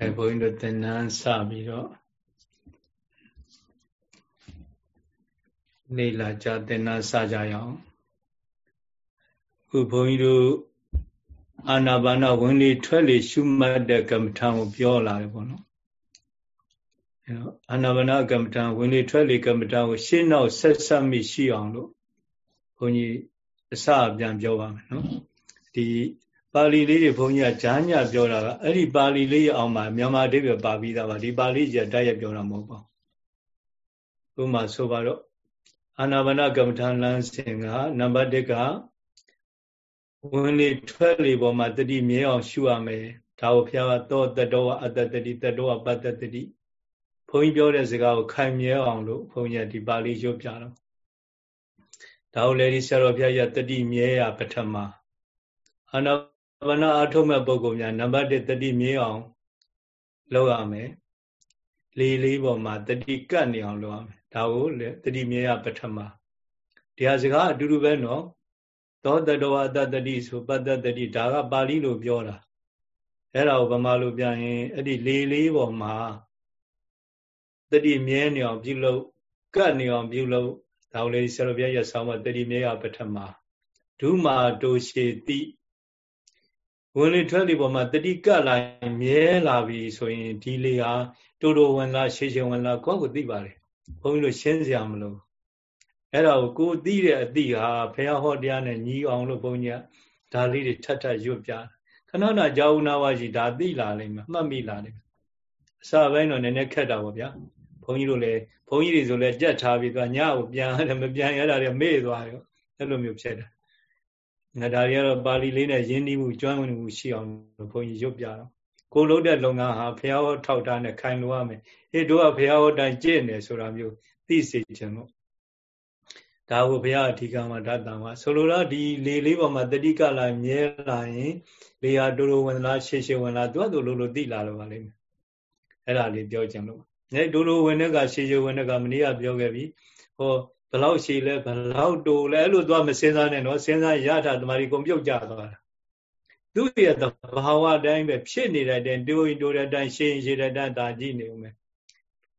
အဲဘုန်းကြီးတို့သင်္นานစပြီးတော့နေလာကြသင်္นานစကြရအောင်ခုဘုန်းကြီးတို့အာနာပါနဝင်လေထွက်လေရှုမှတ်တဲ့ကမ္မထာကိုပြောလာတယ်ပေါ့နော်အဲတော့အာနာပါနကမ္မထာဝင်လေထွက်လေကမ္မထာကိုရှင်းနောက်ဆက်ဆက်မိရှိအောင်လို့ဘုန်းကြီးအစပြန်ပြောပါမယ်နော်ဒီ ပါဠိလေးတွေဘုန်းကြီးကဂျားညပြောတာကအဲ့ဒီပါဠိလေးအောင်မှာမြန်မာအဓိပ္ပာယ်ပါပြီးသားပါဒီပါဠိကြီးကတိုက်ရိုက်ပြောတာမဟုတ်ပါဘူးဥပမာဆိုပါတော့အာနာပါနကမ္မထာလမ်းစဉ်ကနံပါတ်1ကဝင်လေထွက်လေပေါ်မှာတတိမြဲအောင်ရှုရမယ်ဒါကိုဘုရားကတော့တတောအတ္တတတိတတောပတ္တတတိဘုန်းကြီးပြောတဲ့စကားကိုခိုင်မြဲအောင်လို့ဘုန်းကြီးကဒီပါဠိရုပ်ပြတော့ဒါကိုလည်းဒီဆရာတော်ဘုရားကြီးတတိမြဲရပထမအာနာ ဘာနာအထုတ်မဲ့ပုံကောင်များနံပါတ်1တတိမြဲအောင်လုပ်ရမယ်လေးလေးပေါ်မှာတတိကတ်နေအောင်လုပ်ရမယ်ဒါကိုလေတတိမြဲရပထမဒီဟာစကားအတူတူပဲနော်သောတတောအတ္တတတိဆိုပတ္တတတိဒါကပါဠိလိုပြောတာအဲ့ဒါကိုဗမာလိုပြန်ရင်အဲ့ဒီလေးလေးပေါ်မှာတတိမြဲနေအောင်ပြုလုပ်ကတ်နေအောင်ပြုလုပ်ဒါကိုလေဆရာတော်ဘုရားရဆောင်းမှာတတိမြဲရပထမဒုမာတိုရှိတိ ဝင်လေထွက်လေပေါ်မှာတတိကလာမြဲလာပြီဆိုရင်ဒီလေဟာတိုးတိုးဝင်လာရှေ့ရှေ့ဝင်လာကိုယ့်ကိုသိပါလေဘုန်းကြီးတို့ရှင်းစရာမလိုအဲ့ဒါကိုကိုသိတဲ့အသည့်ဟာဘုရားဟောတရားနဲ့ညီအောင်လို့ဘုန်းကြီးကဒါလေးတွေထပ်ထပ်ရွတ်ပြခဏနာကြောင်းနာဝရှိဒါသိလာလိမ့်မယ်မှတ်မိလာလိမ့်မယ်အစပိုင်းတော့နည်းနည်းခက်တာပေါ့ဗျာဘုန်းကြီးတို့လည်းဘုန်းကြီးတွေဆိုလည်းကြက်ထားပြီးသွားညကိုပြန်ရတယ်မပြန်ရတာတွေမေ့သွားရောအဲ့လိုမျိုးဖြစ်တယ် ငါဒါတွေကတော့ပါဠိလေးနဲ့ရင်းနှီးမှုကျွမ်းဝင်မှုရှိအောင်ဘုန်းကြီးရုပ်ပြတော့ကိုလုံးတဲ့လုပ်ငန်းဟာဘုရားဟောထောက်ထားနဲ့ခိုင်လို့ရမယ်ဟေ့တို့ကဘုရားဟောတိုင်းကြည့်နေဆိုတာမျိုးသိစေခြင်းလို့ဒါကိုဘုရားအဓိကမှာဓာတ်တံကဆိုလိုတော့ဒီလေလေးပေါ်မှာတတိကလာမြဲလာရင်လေဟာတူတူဝင်လာရှေ့ရှေ့ဝင်လာသူကသူလိုလိုသိလာလို့ပါလိမ့်မယ်အဲ့ဒါလေးပြောခြင်းလို့အဲတူတူဝင်တဲ့ကရှေ့ရှေ့ဝင်တဲ့ကမနေ့ကပြောခဲ့ပြီဟော ဘလောက်ရှည်လဲဘလောက်တိုလဲအဲ့လိုသွားမစင်းစားနဲ့နော်စဉ်းစားရတာတမာရီကုန်ပြုတ်ကြသွားတာသူ့ရဲ့သဘာဝအတိုင်းပဲဖြစ်နေတဲ့အတိုင်းတိုးရင်တိုးတဲ့အတိုင်းရှည်ရင်ရှည်တဲ့အတိုင်းဒါကြည့်နေဦးမယ်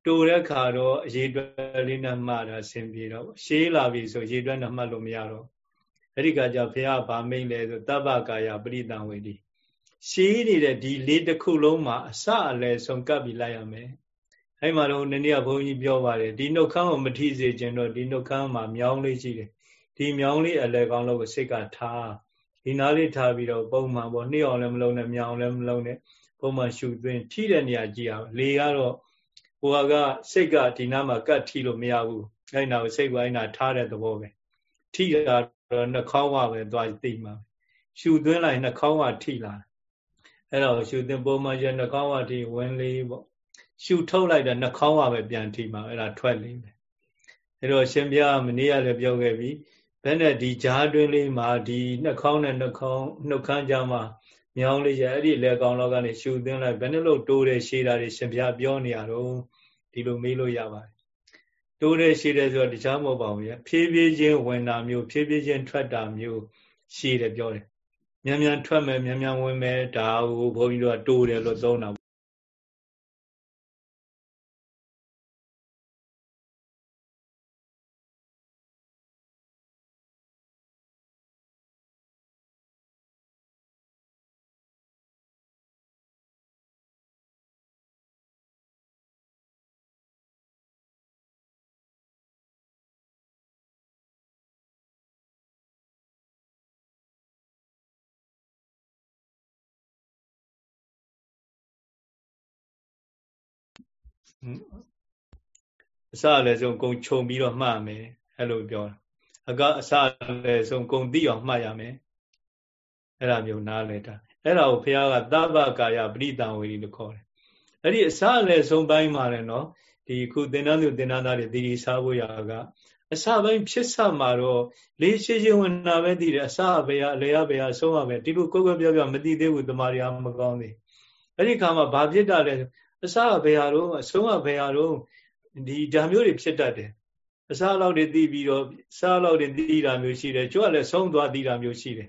တိုးတဲ့ခါတော့အရေးတွက်လေးနဲ့မှတာဆင်ပြေတော့ရှည်လာပြီဆိုရေးတွက်နဲ့မှတ်လို့မရတော့အဲ့ဒီကကြောင့်ဘုရားဗာမိန်လဲဆိုတပ္ပကာယပရိတံဝေဒီရှည်နေတဲ့ဒီလေးတစ်ခုလုံးမှာအစအလယ်ဆုံးကပ်ပြီးလိုက်ရမယ် အဲ့မှာတော့နည်းနည်းဘုန်းကြီးပြောပါတယ်ဒီနှုတ်ခမ်းကိုမထိစေခြင်းတော့ဒီနှုတ်ခမ်းမှာမြောင်းလေးရှိတယ်ဒီမြောင်းလေးအလဲကောင်းလို့စိတ်ကထားဒီနားလေးထားပြီးတော့ပုံမှန်ပေါ့နှိမ့်အောင်လည်းမလုံးနဲ့မြောင်းလည်းမလုံးနဲ့ပုံမှန်ရှုသွင်းထိတဲ့နေရာကြည့်ရလေကတော့ဟိုကစိတ်ကဒီနားမှာကတ်ထိလို့မရဘူးအဲ့နာကိုစိတ်ဝိုင်းနာထားတဲ့သဘောပဲထိတာတော့နှာခေါင်းကပဲသွားသိမှာရှုသွင်းလိုက်နှာခေါင်းကထိလာအဲ့တော့ရှုသွင်းပုံမှန်ရနှာခေါင်းကထိဝင်လေးပေါ့ ရှူထုတ်လိုက်တာနှာခေါင်းကပဲပြန်ထိမှာအဲ့ဒါထွက်လိမ့်မယ်အဲ့တော့ရှင်ဘုရားမနေ့ကလည်းပြောခဲ့ပြီဘယ်နဲ့ဒီကြားတွင်းလေးမှာဒီနှာခေါင်းနဲ့နှာခေါင်းနှုတ်ခမ်းကြားမှာမြောင်းလေးရအဲ့ဒီလက်ကောင်တော့ကနေရှူသွင်းလိုက်ဘယ်နဲ့လို့တိုးတယ်ရှည်တာတွေရှင်ဘုရားပြောနေရတော့ဒီလိုမေးလို့ရပါတယ်တိုးတယ်ရှည်တယ်ဆိုတော့တခြားမဟုတ်ပါဘူးရဖြည်းဖြည်းချင်းဝင်တာမျိုးဖြည်းဖြည်းချင်းထွက်တာမျိုးရှည်တယ်ပြောတယ်မြန်မြန်ထွက်မယ်မြန်မြန်ဝင်မယ်ဒါကိုဘုန်းကြီးတို့ကတိုးတယ်လို့သုံးတာ အစလည်းဆုံးကုံခြုံပြီးတော့မှတ်မယ်အဲ့လိုပြောတာအကအစလည်းဆုံးကုံသိအောင်မှတ်ရမယ်အဲ့ဒါမျိုးနားလဲတာအဲ့ဒါကိုဘုရားကသဗ္ဗကာယပရိတံဝေဒီလို့ခေါ်တယ်အဲ့ဒီအစလည်းဆုံးပိုင်းမှာလည်းနော်ဒီခုသင်္ဍန်းသူသင်္ဍန်းသားတွေဒီဒီစားဖို့ရာကအစပိုင်းဖြစ်စမှာတော့လေးရှိချင်းဝင်တာပဲတည်တယ်အစပဲရအလေရပဲရအဆုံးရပဲဒီလိုကိုယ်ကိုယ်ပြောပြမတည်သေးဘူးတမာရီအားမကောင်းသေးအဲ့ဒီခါမှာဘာဖြစ်တာလဲ အစဘယ်ဟာတော့အဆုံးကဘယ်ဟာတော့ဒီဓာမျိုးတွေဖြစ်တတ်တယ်အစားလောက်တွေသိပြီးတော့စားလောက်တွေသိတာမျိုးရှိတယ်ကျွတ်လည်းဆုံးသွားသိတာမျိုးရှိတယ်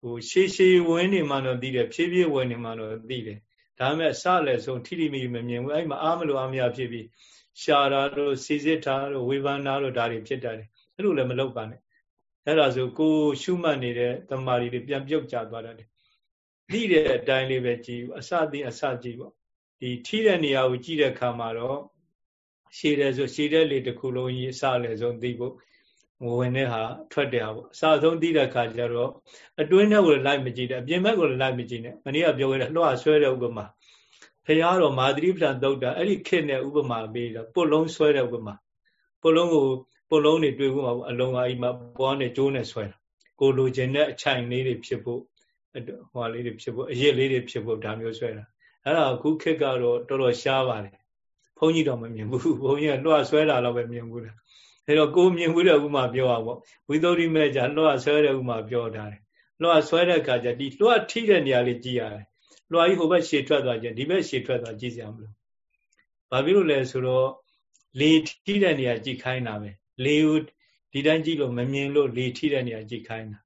ဟိုရှေးရှေးဝင်းနေမှတော့သိတယ်ဖြည်းဖြည်းဝင်နေမှတော့သိတယ်ဒါပေမဲ့အစလည်းဆုံးထိတိမိမမြင်ဘူးအဲ့မှာအားမလို့အားမရဖြစ်ပြီးရှာတာတို့စီစစ်တာတို့ဝေဖန်တာတို့ဒါတွေဖြစ်တာတယ်အဲ့လိုလည်းမလုပ်ပါနဲ့အဲ့ဒါဆိုကိုရှုမှတ်နေတဲ့တမာရီတွေပြန်ပြုတ်ကျသွားတတ်တယ်သိတဲ့အတိုင်းလေးပဲကြည်အစသိအစကြည်ပေါ့ ဒီထိတဲ့နေရာကိုကြည့်တဲ့အခါမှာတော့ရှည်တယ်ဆိုရှည်တဲ့လေတစ်ခုလုံးကြီးအစလည်းဆုံးသိဖို့ဝင်တဲ့ဟာထွက်တယ်ဟာပေါ့အစဆုံးသိတဲ့အခါကျတော့အတွင်းထဲကိုလိုက်မကြည့်နဲ့အပြင်ဘက်ကိုလိုက်မကြည့်နဲ့မနေ့ကပြောခဲ့တဲ့လွှတ်ဆွဲတဲ့ဥပမာဖရာတော်မာသတိပ္ပံသုတ်တာအဲ့ဒီခေတ်နဲ့ဥပမာပေးတော့ပုတ်လုံးဆွဲတဲ့ဥပမာပုတ်လုံးကိုပုတ်လုံးတွေတွေ့ဖို့မှာအလုံးအအိမ်မှာပွားနဲ့ကျိုးနဲ့ဆွဲတာကိုလိုချင်တဲ့အချိုင်လေးတွေဖြစ်ဖို့ဟိုလေးတွေဖြစ်ဖို့အရစ်လေးတွေဖြစ်ဖို့ဒါမျိုးဆွဲတာ အဲ့ဒါအခုခေတ်ကတော့တော်တော်ရှားပါတယ်ဘုန်းကြီးတော့မမြင်ဘူးဘုန်းကြီးကလွှတ်ဆွဲတာတော့ပဲမြင်ဘူးလားအဲ့တော့ကိုမြင်ဘူးတဲ့ဥမာပြောအောင်ပေါ့ဝိသုဒ္ဓိမဲ့ကြလွှတ်ဆွဲတဲ့ဥမာပြောထားတယ်လွှတ်ဆွဲတဲ့အခါကျဒီလွှတ်ထိတဲ့နေရာလေးကြည့်ရတယ်လွှတ်ကြီးဟိုဘက်ရှည်ထွက်သွားခြင်းဒီဘက်ရှည်ထွက်သွားကြည့်စရာမလိုဘာဖြစ်လို့လဲဆိုတော့လေထိတဲ့နေရာကြည့်ခိုင်းတာပဲလေကိုဒီတိုင်းကြည့်လို့မမြင်လို့လေထိတဲ့နေရာကြည့်ခိုင်းတာ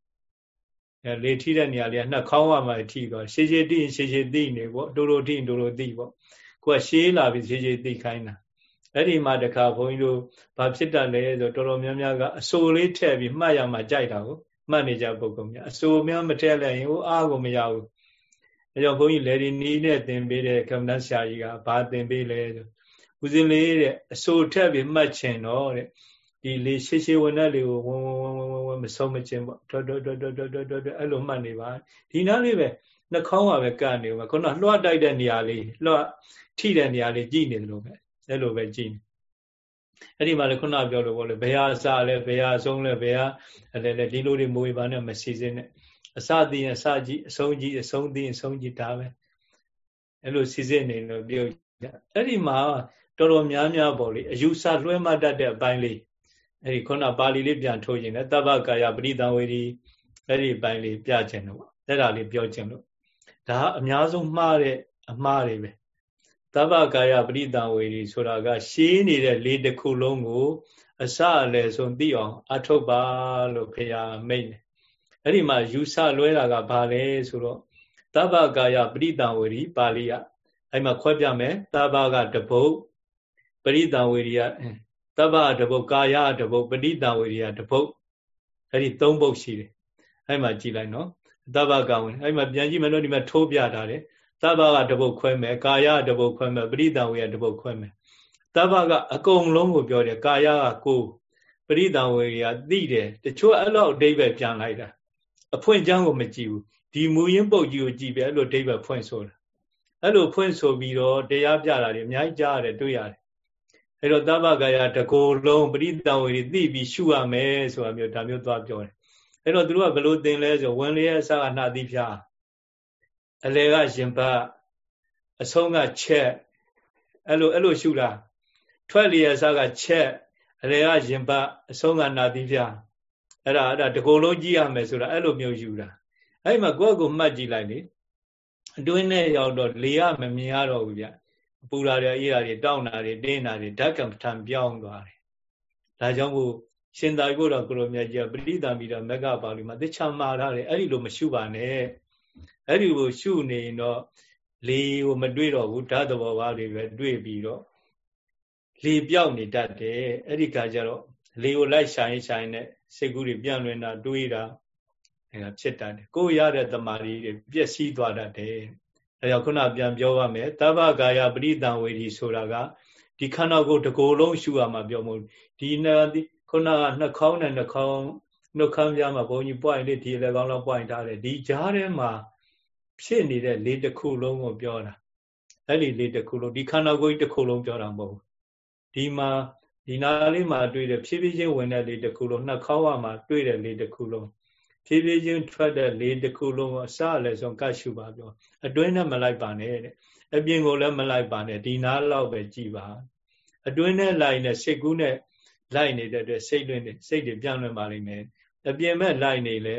အဲလေထိတဲ့နေရာလေးကနှာခေါင်းဝမှာထိသွားရှည်ရှည်တိရှည်ရှည်တိနေပေါ့တိုးတိုးထိတိုးတိုးတိပေါ့ကိုကရှည်လာပြီးရှည်ရှည်တိခိုင်းတာအဲ့ဒီမှာတခါဘုန်းကြီးတို့ဘာဖြစ်တတ်လဲဆိုတော်တော်များများကအစိုးလေးထည့်ပြီးမှတ်ရမှာကြိုက်တာကိုမှတ်နေကြပုဂ္ဂိုလ်များအစိုးများမထည့်လိုက်ရင်ဟိုအားကိုမရဘူးအဲကြောင့်ဘုန်းကြီးလေဒီနီးနဲ့သင်ပေးတဲ့ကမ္ဘာဆရာကြီးကဘာသင်ပေးလဲဆိုဦးဇင်းလေးတဲ့အစိုးထည့်ပြီးမှတ်ချင်တော့တဲ့ ဒီလေရှေးရှေးဝင်တဲ့လေကိုဝဝဝဝဝမဆုံးမချင်းပေါ့တော်တော်တော်တော်တော်တော်တော်အဲ့လိုမှတ်နေပါဒီနားလေးပဲနှာခေါင်းကပဲကတ်နေမှာခုနလွှတ်တိုက်တဲ့နေရာလေးလွှတ်ထိတဲ့နေရာလေးကြည့်နေတယ်လို့ပဲအဲ့လိုပဲကြည့်နေအဲ့ဒီမှာလေခုနပြောလို့ပေါ့လေဘယ်ဟာအစလဲဘယ်ဟာအဆုံးလဲဘယ်ဟာအဲ့လေဒီလိုတွေမွေးပါနဲ့မစီစဉ်နဲ့အစသိရင်အစကြည့်အဆုံးကြည့်အဆုံးသိရင်အဆုံးကြည့်ဒါပဲအဲ့လိုစီစဉ်နေလို့ပြောအဲ့ဒီမှာတော်တော်များများပေါ့လေအယူဆလွှဲမှတ်တတ်တဲ့အပိုင်းလေး အဲ့ဒီခုနပါဠိလေးပြန်ထိုးခြင်းနဲ့တပ္ပကာယပရိသဝေဒီအဲ့ဒီပိုင်းလေးပြခြင်းလို့အဲ့ဒါလေးပြောခြင်းလို့ဒါအများဆုံးမှားတဲ့အမှားတွေပဲတပ္ပကာယပရိသဝေဒီဆိုတာက ရှင်းနေတဲ့လေးတစ်ခုလုံးကို အစအလယ်ဆုံးသိအောင်အထုတ်ပါလို့ဖေယာမိတ်တယ်အဲ့ဒီမှာယူဆလွဲတာကဘာလဲဆိုတော့တပ္ပကာယပရိသဝေဒီပါဠိယအဲ့မှာခွဲပြမယ်တပ္ပကတပုတ်ပရိသဝေဒီယ တပ္ပတပုတ်ကာယတပုတ်ပဋိတံဝေရိယတပုတ်အဲ့ဒီ၃ပုတ်ရှိတယ်အဲ့မှာကြည်လိုက်နော်တပ္ပကဝင်အဲ့မှာပြန်ကြည့်မယ်လို့ဒီမှာထိုးပြထားတယ်တပ္ပကတပုတ်ခွဲမယ်ကာယတပုတ်ခွဲမယ်ပဋိတံဝေရိယတပုတ်ခွဲမယ်တပ္ပကအကုန်လုံးကိုပြောတယ်ကာယကကိုပရိတံဝေရိယသိတယ်တချို့အဲ့လိုအဓိပ္ပာယ်ပြန်လိုက်တာအဖွင့်ချမ်းကိုမကြည့်ဘူးဒီမူရင်းပုတ်ကြီးကိုကြည့်ပဲအဲ့လိုအဓိပ္ပာယ်ဖွင့်ဆိုတာအဲ့လိုဖွင့်ဆိုပြီးတော့တရားပြတာတွေအများကြီးကြားရတယ်တွေ့ရတယ် အဲ့တော့သဗ္ဗကာယတကိုယ်လုံးပရိတံဝေရီသိပြီးရှုရမယ်ဆိုတာမျိုးဒါမျိုးသွားပြောတယ်အဲ့တော့သူတို့ကဘယ်လိုသင်လဲဆိုဝင်လေရဲ့အစကနှာတိဖြာအလေကရင်ဘတ်အဆုံးကချက်အဲ့လိုအဲ့လိုရှုတာထွက်လေရဲ့အစကချက်အလေကရင်ဘတ်အဆုံးကနာတိဖြာအဲ့ဒါအဲ့ဒါတကိုယ်လုံးကြည့်ရမယ်ဆိုတာအဲ့လိုမျိုးယူတာအဲ့မှာကိုယ့်ကိုမှတ်ကြည့်လိုက်လေအတွင်းနဲ့ရောက်တော့လေရမမြင်ရတော့ဘူးဗျ ပူလာတွေအေးတာတွေတောင်းတာတွေတင်းတာတွေဓာတ်ကံပဋ္ဌာန်ပြောင်းသွားတယ်။ဒါကြောင့်မို့ရှင်သာရိပုတ္တရာကိုလိုမြတ်ကြီးကပရိသံပြီးတော့မက္ကပါဠိမှာသိချာမှားထားတယ်အဲ့ဒီလိုမရှုပါနဲ့။အဲ့ဒီလိုရှုနေရင်တော့လေကိုမတွေ့တော့ဘူးဓာတ်သဘောပါတွေပဲတွေ့ပြီးတော့လေပြောက်နေတတ်တယ်။အဲ့ဒီကကြတော့လေကိုလိုက်ဆိုင်ဆိုင်နဲ့စိတ်ကူးတွေပြန့်လွင်တာတွေးတာအဲဒါဖြစ်တတ်တယ်။ကိုယ်ရတဲ့တမာရီတွေပျက်စီးသွားတတ်တယ်။ အဲကြောင့်ခုနပြန်ပြောပါမယ်တဗ္ဗကာယပရိတံဝေဒီဆိုတာကဒီခန္ဓာကိုယ်တစ်ကိုယ်လုံးရှုရမှာပြောမို့ဒီနာခုနကနှာခေါင်းနဲ့နှာခေါင်းနှုတ်ခမ်းပြားမှာဘုန်းကြီး point လေးဒီလည်းကောင်းလောက် point ထားတယ်ဒီကြားထဲမှာဖြစ်နေတဲ့လေးတစ်ခုလုံးကိုပြောတာအဲ့ဒီလေးတစ်ခုလုံးဒီခန္ဓာကိုယ်တစ်ခုလုံးပြောတာမဟုတ်ဘူးဒီမှာဒီနာလေးမှာတွေ့တဲ့ဖြည်းဖြည်းချင်းဝင်တဲ့လေးတစ်ခုလုံးနှာခေါင်းဝမှာတွေ့တဲ့လေးတစ်ခုလုံး ဖြည်းဖြည်းချင်းထွက်တဲ့လေတစ်ခုလုံးကိုအစလည်းဆုံးကတ်ရှုပါပြောအတွင်းနဲ့မလိုက်ပါနဲ့တဲ့အပြင်ကိုလည်းမလိုက်ပါနဲ့ဒီနားလောက်ပဲကြည်ပါအတွင်းနဲ့လိုက်နေစိတ်ကူးနဲ့လိုက်နေတဲ့အတွက်စိတ်လွင်နေစိတ်တွေပြန့်လွင်ပါလိမ့်မယ်အပြင်မဲ့လိုက်နေလဲ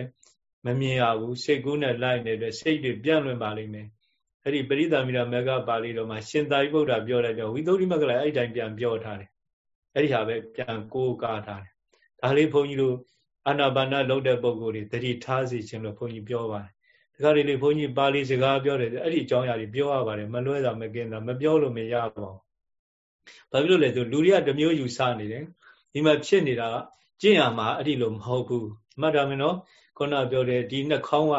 မမြင်ရဘူးစိတ်ကူးနဲ့လိုက်နေတဲ့စိတ်တွေပြန့်လွင်ပါလိမ့်မယ်အဲ့ဒီပရိသမီရမေဃပါဠိတော်မှာရှင်သာရိပုတ္တရာပြောတဲ့ကြောင့်ဝိသုဒ္ဓိမကလည်းအဲ့တိုင်းပြန်ပြောထားတယ်အဲ့ဒီဟာပဲပြန်ကိုးကားထားတယ်ဒါလေးဘုန်းကြီးတို့ အာနာပါနလုပ်တဲ့ပုံကိုယ်တွေတတိထားစီခြင်းလို့ဘုန်းကြီးပြောပါတယ်တခါလေးလေးဘုန်းကြီးပါဠိစကားပြောတယ်အဲ့ဒီအကြောင်းအရာတွေပြောရပါတယ်မလွဲတာမကင်းတာမပြောလို့မရပါဘူးဘာဖြစ်လို့လဲဆိုလူတွေကတမျိုးယူဆနေတယ်ဒီမှာဖြစ်နေတာကျင့်ရမှာအဲ့ဒီလိုမဟုတ်ဘူးမှတ်တာမနော်ခုနပြောတယ်ဒီနှာခေါင်းက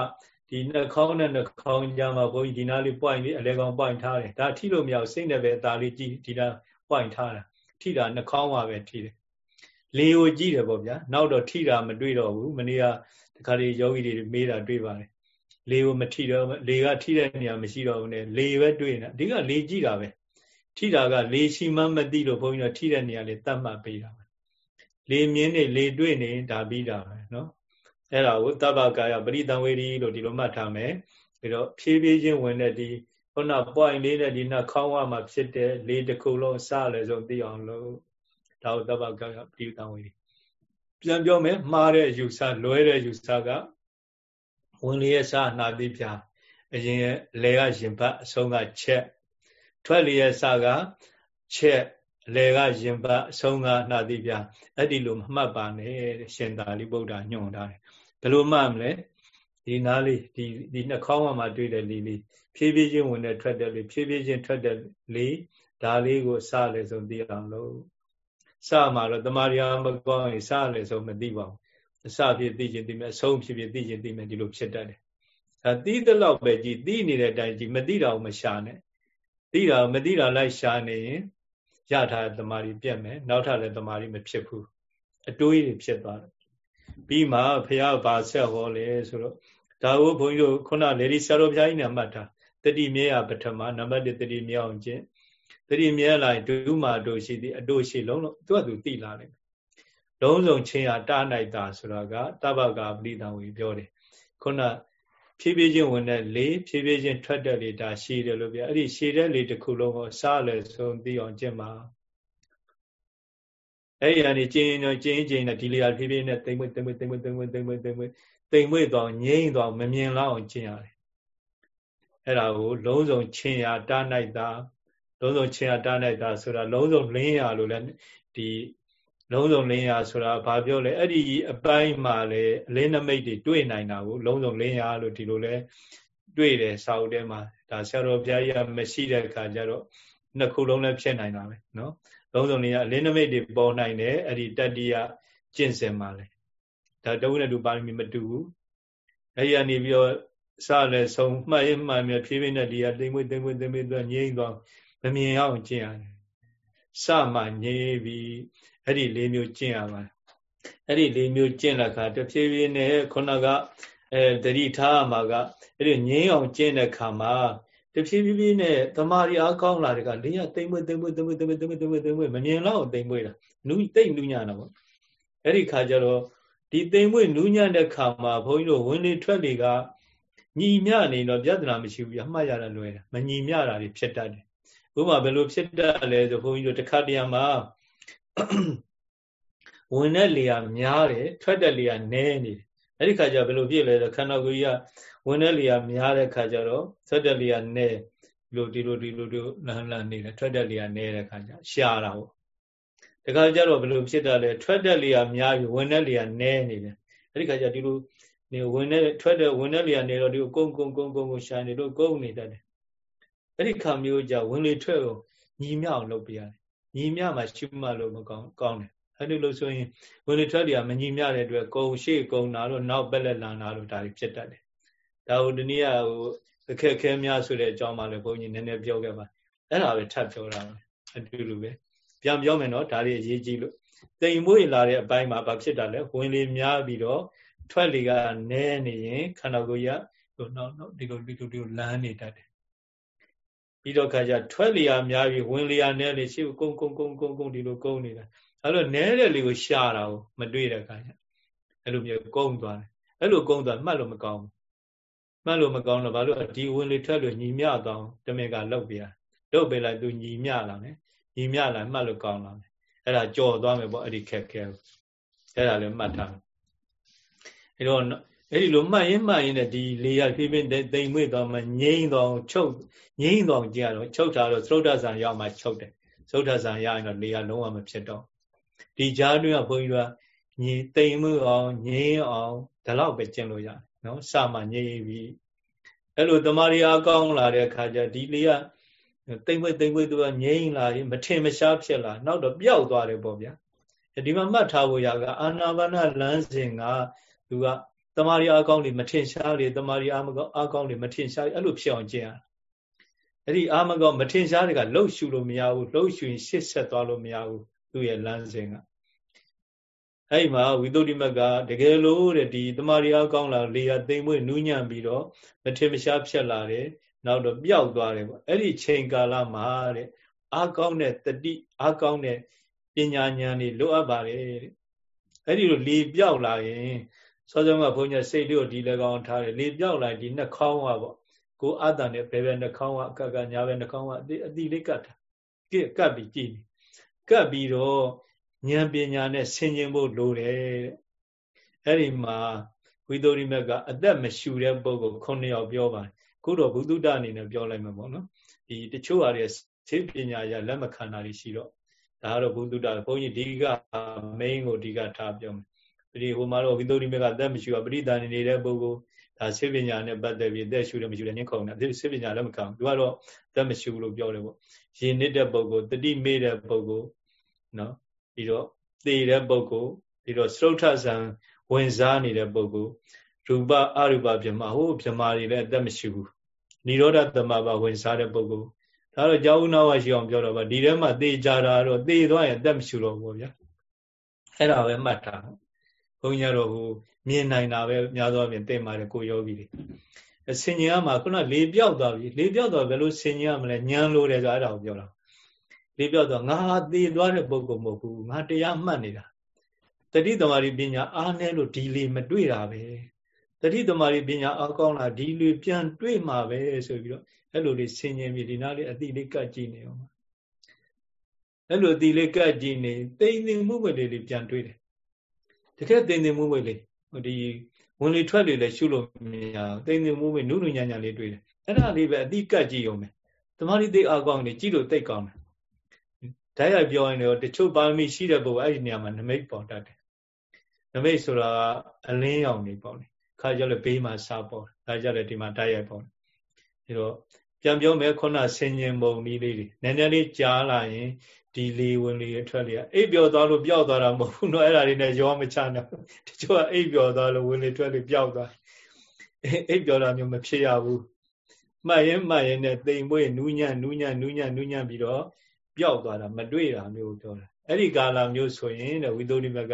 ဒီနှာခေါင်းနဲ့နှာခေါင်းကြားမှာဘုန်းကြီးဒီနားလေး point လေးအလဲကောင် point ထားတယ်ဒါထိလို့မရဘူးစိတ်နဲ့ပဲဒါလေးကြည့်ဒီနား point ထားတာထိတာနှာခေါင်းပါပဲထိတယ် လေကိုကြည့်တယ်ပေါ့ဗျာနောက်တော့ထိတာမတွေ့တော့ဘူးမနေ့ကတခါလေးယောဂီတွေမေးတာတွေ့ပါတယ်လေကိုမထိတော့လေကထိတဲ့နေရာမရှိတော့ဘူးねလေပဲတွေ့နေအဓိကလေကြည့်တာပဲထိတာကလေရှိမှမသိလို့ဘုန်းကြီးတို့ထိတဲ့နေရာလေးတတ်မှတ်ပေးတာပဲလေမြင်းနေလေတွေ့နေဒါပြီးတာပဲเนาะအဲ့ဒါကိုတပ္ပကာယပရိတံဝေဒီလို့ဒီလိုမှတ်ထားမယ်ပြီးတော့ဖြည်းဖြည်းချင်းဝင်တဲ့ဒီခုန point လေးနဲ့ဒီနှာခေါင်းဝမှာဖြစ်တဲ့လေတစ်ခုလုံးစလည်းဆုံးသိအောင်လို့ ဒါကိုတပ္ပကာယပရိတံဝေဒီပြန်ပြောမယ်မှားတဲ့ယူဆလွဲတဲ့ယူဆကဝင်လေရဲ့စာနာတိပြအရင်လေကရင်ဘတ်အဆုံးကချက်ထွက်လေရဲ့စာကချက်လေကရင်ဘတ်အဆုံးကနှာတိပြအဲ့ဒီလိုမမှတ်ပါနဲ့ရှင်သာလိဗုဒ္ဓညွှန်ထားတယ်ဘယ်လိုမှမလဲဒီနားလေးဒီဒီနှာခေါင်းမှာတွေ့တဲ့လေးလေးဖြည်းဖြည်းချင်းဝင်တဲ့ထွက်တဲ့လေးဖြည်းဖြည်းချင်းထွက်တဲ့လေးဒါလေးကိုစလဲဆုံးသိအောင်လို့ စမှာတော့တမာရီမကောင်းရင်စလဲဆုံးမသိပါဘူးအစဖြစ်သိခြင်းသိမယ်အဆုံးဖြစ်ဖြစ်သိခြင်းသိမယ်ဒီလိုဖြစ်တတ်တယ်အဲသိတဲ့လောက်ပဲကြည်သိနေတဲ့အတိုင်းကြည်မသိတာကိုမရှာနဲ့သိတာမသိတာလိုက်ရှာနေရင်ရထားတမာရီပြက်မယ်နောက်ထပ်လည်းတမာရီမဖြစ်ဘူးအတွေးတွေဖြစ်သွားတယ်ပြီးမှဖះဘာဆက်ဟောလဲဆိုတော့ဒါကိုဘုန်းကြီးတို့ခုနလေဒီဆရာတော်ဘုရားကြီးနဲ့မှတ်တာတတိမြဲရပထမနံပါတ်1တတိမြဲအောင်ကျင့် တတိမြဲလာဒုမာတို့ရှိသည်အတို့ရှိလုံးလုံးသူကသူတိလာတယ်လုံးစုံချင်းဟာတာနိုင်တာဆိုတာကတပ္ပကပရိသံဝေပြောတယ်ခုနဖြည်းဖြည်းချင်းဝင်တဲ့လေဖြည်းဖြည်းချင်းထွက်တဲ့လေဒါရှည်တယ်လို့ပြအဲ့ဒီရှည်တဲ့လေတစ်ခုလုံးကိုစားလဲဆုံးသိအောင်ကျင့်ပါအဲ့ဒီကနေကျင်းတော့ကျင်းကျင်းနဲ့ဒီလေယာဖြည်းဖြည်းနဲ့တိမ်မွေ့တိမ်မွေ့တိမ်မွေ့တိမ်မွေ့တိမ်မွေ့တိမ်မွေ့တိမ်မွေ့တော့ငြိမ့်တော့မမြင်လောက်အောင်ကျင့်ရတယ်အဲ့ဒါကိုလုံးစုံချင်းရတာနိုင်တာ လုံးစုံချင်းအတားလိုက်တာဆိုတာလုံးစုံလင်းရလို့လည်းဒီလုံးစုံလင်းရဆိုတာဘာပြောလဲအဲ့ဒီအပိုင်းမှာလေအလင်းနမိတ်တွေတွေ့နိုင်တာကိုလုံးစုံလင်းရလို့ဒီလိုလဲတွေ့တယ်စာအုပ်ထဲမှာဒါဆရာတော်ဘုရားကြီးကမရှိတဲ့အခါကျတော့နှစ်ခုလုံးလည်းဖြစ်နိုင်တာပဲနော်လုံးစုံလင်းရအလင်းနမိတ်တွေပေါ်နိုင်တယ်အဲ့ဒီတတ္တိယကျင့်စဉ်မှာလေဒါတဝိနဲ့တူပါရမီမတူဘူးအဲ့ဒီကနေပြီးတော့စလည်းဆုံးမှတ်ရင်မှန်မြဖြည်းဖြည်းနဲ့ဒီကတိမ်မွေ့တိမ်မွေ့တိမ်မွေ့တော့ငြိမ့်သွား မမြင်အောင်ကျင့်ရတယ်စမှငြိပြီးအဲ့ဒီ၄မျိုးကျင့်ရပါတယ်အဲ့ဒီ၄မျိုးကျင့်တဲ့အခါတဖြည်းဖြည်းနဲ့ခုနကအဲတတိထားမှာကအဲ့ဒီငြိမ်းအောင်ကျင့်တဲ့အခါမှာတဖြည်းဖြည်းနဲ့တမာရီအားကောင်းလာတဲ့ကလေးရတိမ်မွေ့တိမ်မွေ့တိမ်မွေ့တိမ်မွေ့တိမ်မွေ့တိမ်မွေ့တိမ်မွေ့မမြင်တော့တိမ်မွေ့တာနူးတိတ်နူးညံ့တော့ပေါ့အဲ့ဒီခါကျတော့ဒီတိမ်မွေ့နူးညံ့တဲ့ခါမှာဘုန်းကြီးတို့ဝင်လေထွက်လေကညီမျှနေတော့ပြဿနာမရှိဘူးပြမှတ်ရတာလွယ်တာမညီမျှတာတွေဖြစ်တတ်တယ် ဥပမာဘယ်လိုဖြစ်တတ်လဲဆိုဘုန်းကြီးတို့တစ်ခါတည်းမှာဝင်တဲ့လေယာများတယ်ထွက်တဲ့လေယာနည်းနေတယ်အဲ့ဒီခါကျဘယ်လိုဖြစ်လဲဆိုခန္ဓာကိုယ်ကြီးကဝင်တဲ့လေယာများတဲ့ခါကျတော့ထွက်တဲ့လေယာနည်းဒီလိုဒီလိုဒီလိုဒီလန်လန်နေတယ်ထွက်တဲ့လေယာနည်းတဲ့ခါကျရှားတာပေါ့ဒီခါကျတော့ဘယ်လိုဖြစ်တာလဲထွက်တဲ့လေယာများပြီးဝင်တဲ့လေယာနည်းနေတယ်အဲ့ဒီခါကျဒီလိုနေဝင်တဲ့ထွက်တဲ့ဝင်တဲ့လေယာနေတော့ဒီကုန်းကုန်းကုန်းကုန်းကိုရှာနေလို့ကုန်းနေတတ်တယ် အဲ့ဒီခါမျိုးကြဝင်လေထွက်ကိုညီမြအောင်လုပ်ပြရတယ်ညီမြမှာရှုမှတ်လို့မကောင်းကောင်းတယ်အဲ့လိုလို့ဆိုရင်ဝင်လေထွက်တွေကမညီမျှတဲ့အတွက်ကုံရှေ့ကုံနာလို့နောက်ပက်လက်လာနာလို့ဒါတွေဖြစ်တတ်တယ်ဒါဟိုဒီနေ့ကဟိုအခက်ခဲများဆိုတဲ့အကြောင်းမှလည်းဘုန်းကြီးနည်းနည်းပြောခဲ့ပါအဲ့ဒါပဲထပ်ပြောတာပဲအတူတူပဲပြန်ပြောမယ်နော်ဒါတွေအရေးကြီးလို့တိမ်မွေ့လာတဲ့အပိုင်းမှာဘာဖြစ်တာလဲဝင်လေများပြီးတော့ထွက်လေကနဲနေရင်ခန္ဓာကိုယ်ရဟိုနောက်နောက်ဒီလိုဒီလိုဒီလိုလမ်းနေတတ်တယ် ပြီးတော့ခါကျထွက်လျာများပြီးဝင်လျာနဲလေရှိကုန်းကုန်းကုန်းကုန်းကုန်းဒီလိုကုန်းနေတာအဲ့လိုနဲတဲ့လေကိုရှာတာကိုမတွေ့တဲ့ခါကျအဲ့လိုမျိုးကုန်းသွားတယ်အဲ့လိုကုန်းသွားမှတ်လို့မကောင်းဘူးမှတ်လို့မကောင်းတော့ဘာလို့ဒီဝင်လေထွက်လို့ညီမျှတော့တမင်ကလောက်ပြရလောက်ပေးလိုက်သူညီမျှလာမယ်ညီမျှလာမှတ်လို့ကောင်းလာမယ်အဲ့ဒါကြော်သွားမယ်ပေါ့အဲ့ဒီခက်ခဲအဲ့ဒါလည်းမှတ်ထားအဲ့တော့ အဲ့ဒီလိုမှတ်ရင်မှတ်ရင်ဒီလေရဖြည်းဖြည်းတိမ်မွေ့သွားမှငိမ့်တော့ချုပ်ငိမ့်တော့ကြတော့ချုပ်တာတော့သုဒ္ဓဆံရောက်မှချုပ်တယ်သုဒ္ဓဆံရရင်တော့လေရလုံးဝမဖြစ်တော့ဒီကြားတွင်းကဘုန်းကြီးတို့ကညီတိမ်မွေ့အောင်ငိမ့်အောင်ဒါတော့ပဲကျင့်လို့ရတယ်နော်စမှငိမ့်ပြီးအဲ့လိုတမာရီအကောင်းလာတဲ့အခါကျဒီလေကတိမ်မွေ့တိမ်မွေ့သူကငြိမ့်လာရင်မထင်မရှားဖြစ်လာနောက်တော့ပျောက်သွားတယ်ပေါ့ဗျာဒီမှာမှတ်ထားဖို့ရကအာနာပါနလမ်းစဉ်ကသူက တမာရီအကောင်းတွေမထင်ရှားလေတမာရီအမကောင်းအကောင်းတွေမထင်ရှားအဲ့လိုဖြစ်အောင်ကျင့်ရအဲ့ဒီအာမကောင်းမထင်ရှားတွေကလှုပ်ရှူလို့မရဘူးလှုပ်ရှူရင်ရှစ်ဆက်သွားလို့မရဘူးသူ့ရဲ့လမ်းစဉ်ကအဲ့မှာဝိသုဒ္ဓိမကတကယ်လို့တဲ့ဒီတမာရီအကောင်းလာလေယာသိမ့်မွေ့နူးညံ့ပြီးတော့မထင်မရှားဖြစ်လာတယ်နောက်တော့ပျောက်သွားတယ်ပေါ့အဲ့ဒီချိန်ကာလမှာတဲ့အကောင်းတဲ့တတိအကောင်းတဲ့ပညာဉာဏ်တွေလိုအပ်ပါတယ်တဲ့အဲ့ဒီလိုလေပျောက်လာရင် စောစောကဘုန်းကြီးစိတ်လေးကိုဒီလည်းကောင်းထားတယ်လေပျောက်လာဒီနှာခေါင်းကပေါ့ကိုအာတန်နဲ့ဘယ်ဘယ်နှာခေါင်းကအကကညာဘယ်နှာခေါင်းကအတိအတိလေးကတ်တာကဲကတ်ပြီးကြည့်ကတ်ပြီးတော့ဉာဏ်ပညာနဲ့ဆင်ခြင်ဖို့လိုတယ်တဲ့အဲ့ဒီမှာဝိသုရိမက်ကအသက်မရှူတဲ့ပုဂ္ဂိုလ်9ယောက်ပြောပါတယ်ခုတော့ဘုဒ္ဓတအနေနဲ့ပြောလိုက်မှာပေါ့နော်ဒီတချို့ဟာတွေသိပညာရလက်မခံတာတွေရှိတော့ဒါကတော့ဘုဒ္ဓတဘုန်းကြီးဒီက main ကိုဒီကထားပြောမယ် ဒီဟိုမှာတော့ဝိသုရိမက်ကအသက်မရှူပါပရိသန်နေတဲ့ပုဂ္ဂိုလ်ဒါစေပညာနဲ့ပတ်သက်ပြီးအသက်ရှူတယ်မရှူတယ်ညှခုံတယ်ဒီစေပညာလည်းမခံဘူးသူကတော့အသက်မရှူလို့ပြောတယ်ပေါ့ရေနစ်တဲ့ပုဂ္ဂိုလ်တတိမေ့တဲ့ပုဂ္ဂိုလ်နော်ပြီးတော့သေတဲ့ပုဂ္ဂိုလ်ပြီးတော့စရုထဇံဝင်စားနေတဲ့ပုဂ္ဂိုလ်ရူပအရူပပြမဟိုပြမတွေလည်းအသက်မရှိဘူးនិရောဓသမဘာဝင်စားတဲ့ပုဂ္ဂိုလ်ဒါတော့ကြောင်းနာဝရှိအောင်ပြောတော့ဗာဒီထဲမှာသေကြတာတော့သေသွားရင်အသက်မရှိတော့ဘူးဗျာအဲ့ဒါပဲမှတ်ထား ဘုန်းကြီးကတော့ဟိုမြင်နိုင်တာပဲများသောအားဖြင့်တင်ပါတယ်ကိုယောဂီတွေအစင်ញံမှာခုနလေပြောက်သွားပြီလေပြောက်သွားဘယ်လိုစင်ញံမလဲညံလို့တယ်ဆိုအဲ့ဒါကိုပြောတာလေပြောက်သွားငါဟာတည်သွားတဲ့ပုံကမဟုတ်ဘူးငါတရားမှတ်နေတာတတိတမာရီပညာအားနည်းလို့ဒီလေမတွေ့တာပဲတတိတမာရီပညာအားကောင်းလာဒီလေပြန်တွေ့မှာပဲဆိုပြီးတော့အဲ့လိုလေးစင်ញံပြီဒီနားလေးအတိလေးကတ်ကြည့်နေအောင်အဲ့လိုအတိလေးကတ်ကြည့်နေတိမ်တိမ်မှုပဲလေးပြန်တွေ့တယ် တကယ်တိမ်သိမ်မှုဝေလေးဟိုဒီဝင်လေထွက်လေလည်းရှုလို့မရတိမ်သိမ်မှုဝေနုနုညာညာလေးတွေ့တယ်အဲ့ဒါလေးပဲအတိကတ်ကြည့်အောင်မယ်တမာရီသိအားကောင်းနေကြည့်လို့သိကောင်းတယ်ဓာတ်ရိုက်ပြောရင်တော့တချို့ပါရမီရှိတဲ့ပုဂ္ဂိုလ်အဲ့ဒီနေရာမှာနမိတ်ပေါ်တတ်တယ်နမိတ်ဆိုတာအလင်းရောင်နေပေါ့လေခါကြလဲဘေးမှာစားပေါ်ဒါကြလဲဒီမှာဓာတ်ရိုက်ပေါ်အဲတော့ ပြန်ပြောမယ်ခုနဆင်ញင်ပုံနည်းလေးတွေနည်းနည်းလေးကြားလာရင်ဒီလေဝင်လေအထွက်လေအိပ်ပျော်သွားလို့ပျောက်သွားတာမဟုတ်ဘူးเนาะအဲ့ဒါတွေနဲ့ရောမချနဲ့တချို့ကအိပ်ပျော်သွားလို့ဝင်လေထွက်လေပျောက်သွားအိပ်ပျော်တာမျိုးမဖြစ်ရဘူးမှတ်ရင်မှတ်ရင်နဲ့တိမ်မွေးနူးညံ့နူးညံ့နူးညံ့နူးညံ့ပြီးတော့ပျောက်သွားတာမတွေ့တာမျိုးပြောတာအဲ့ဒီကာလမျိုးဆိုရင်တဲ့ဝိသုဒ္ဓိမက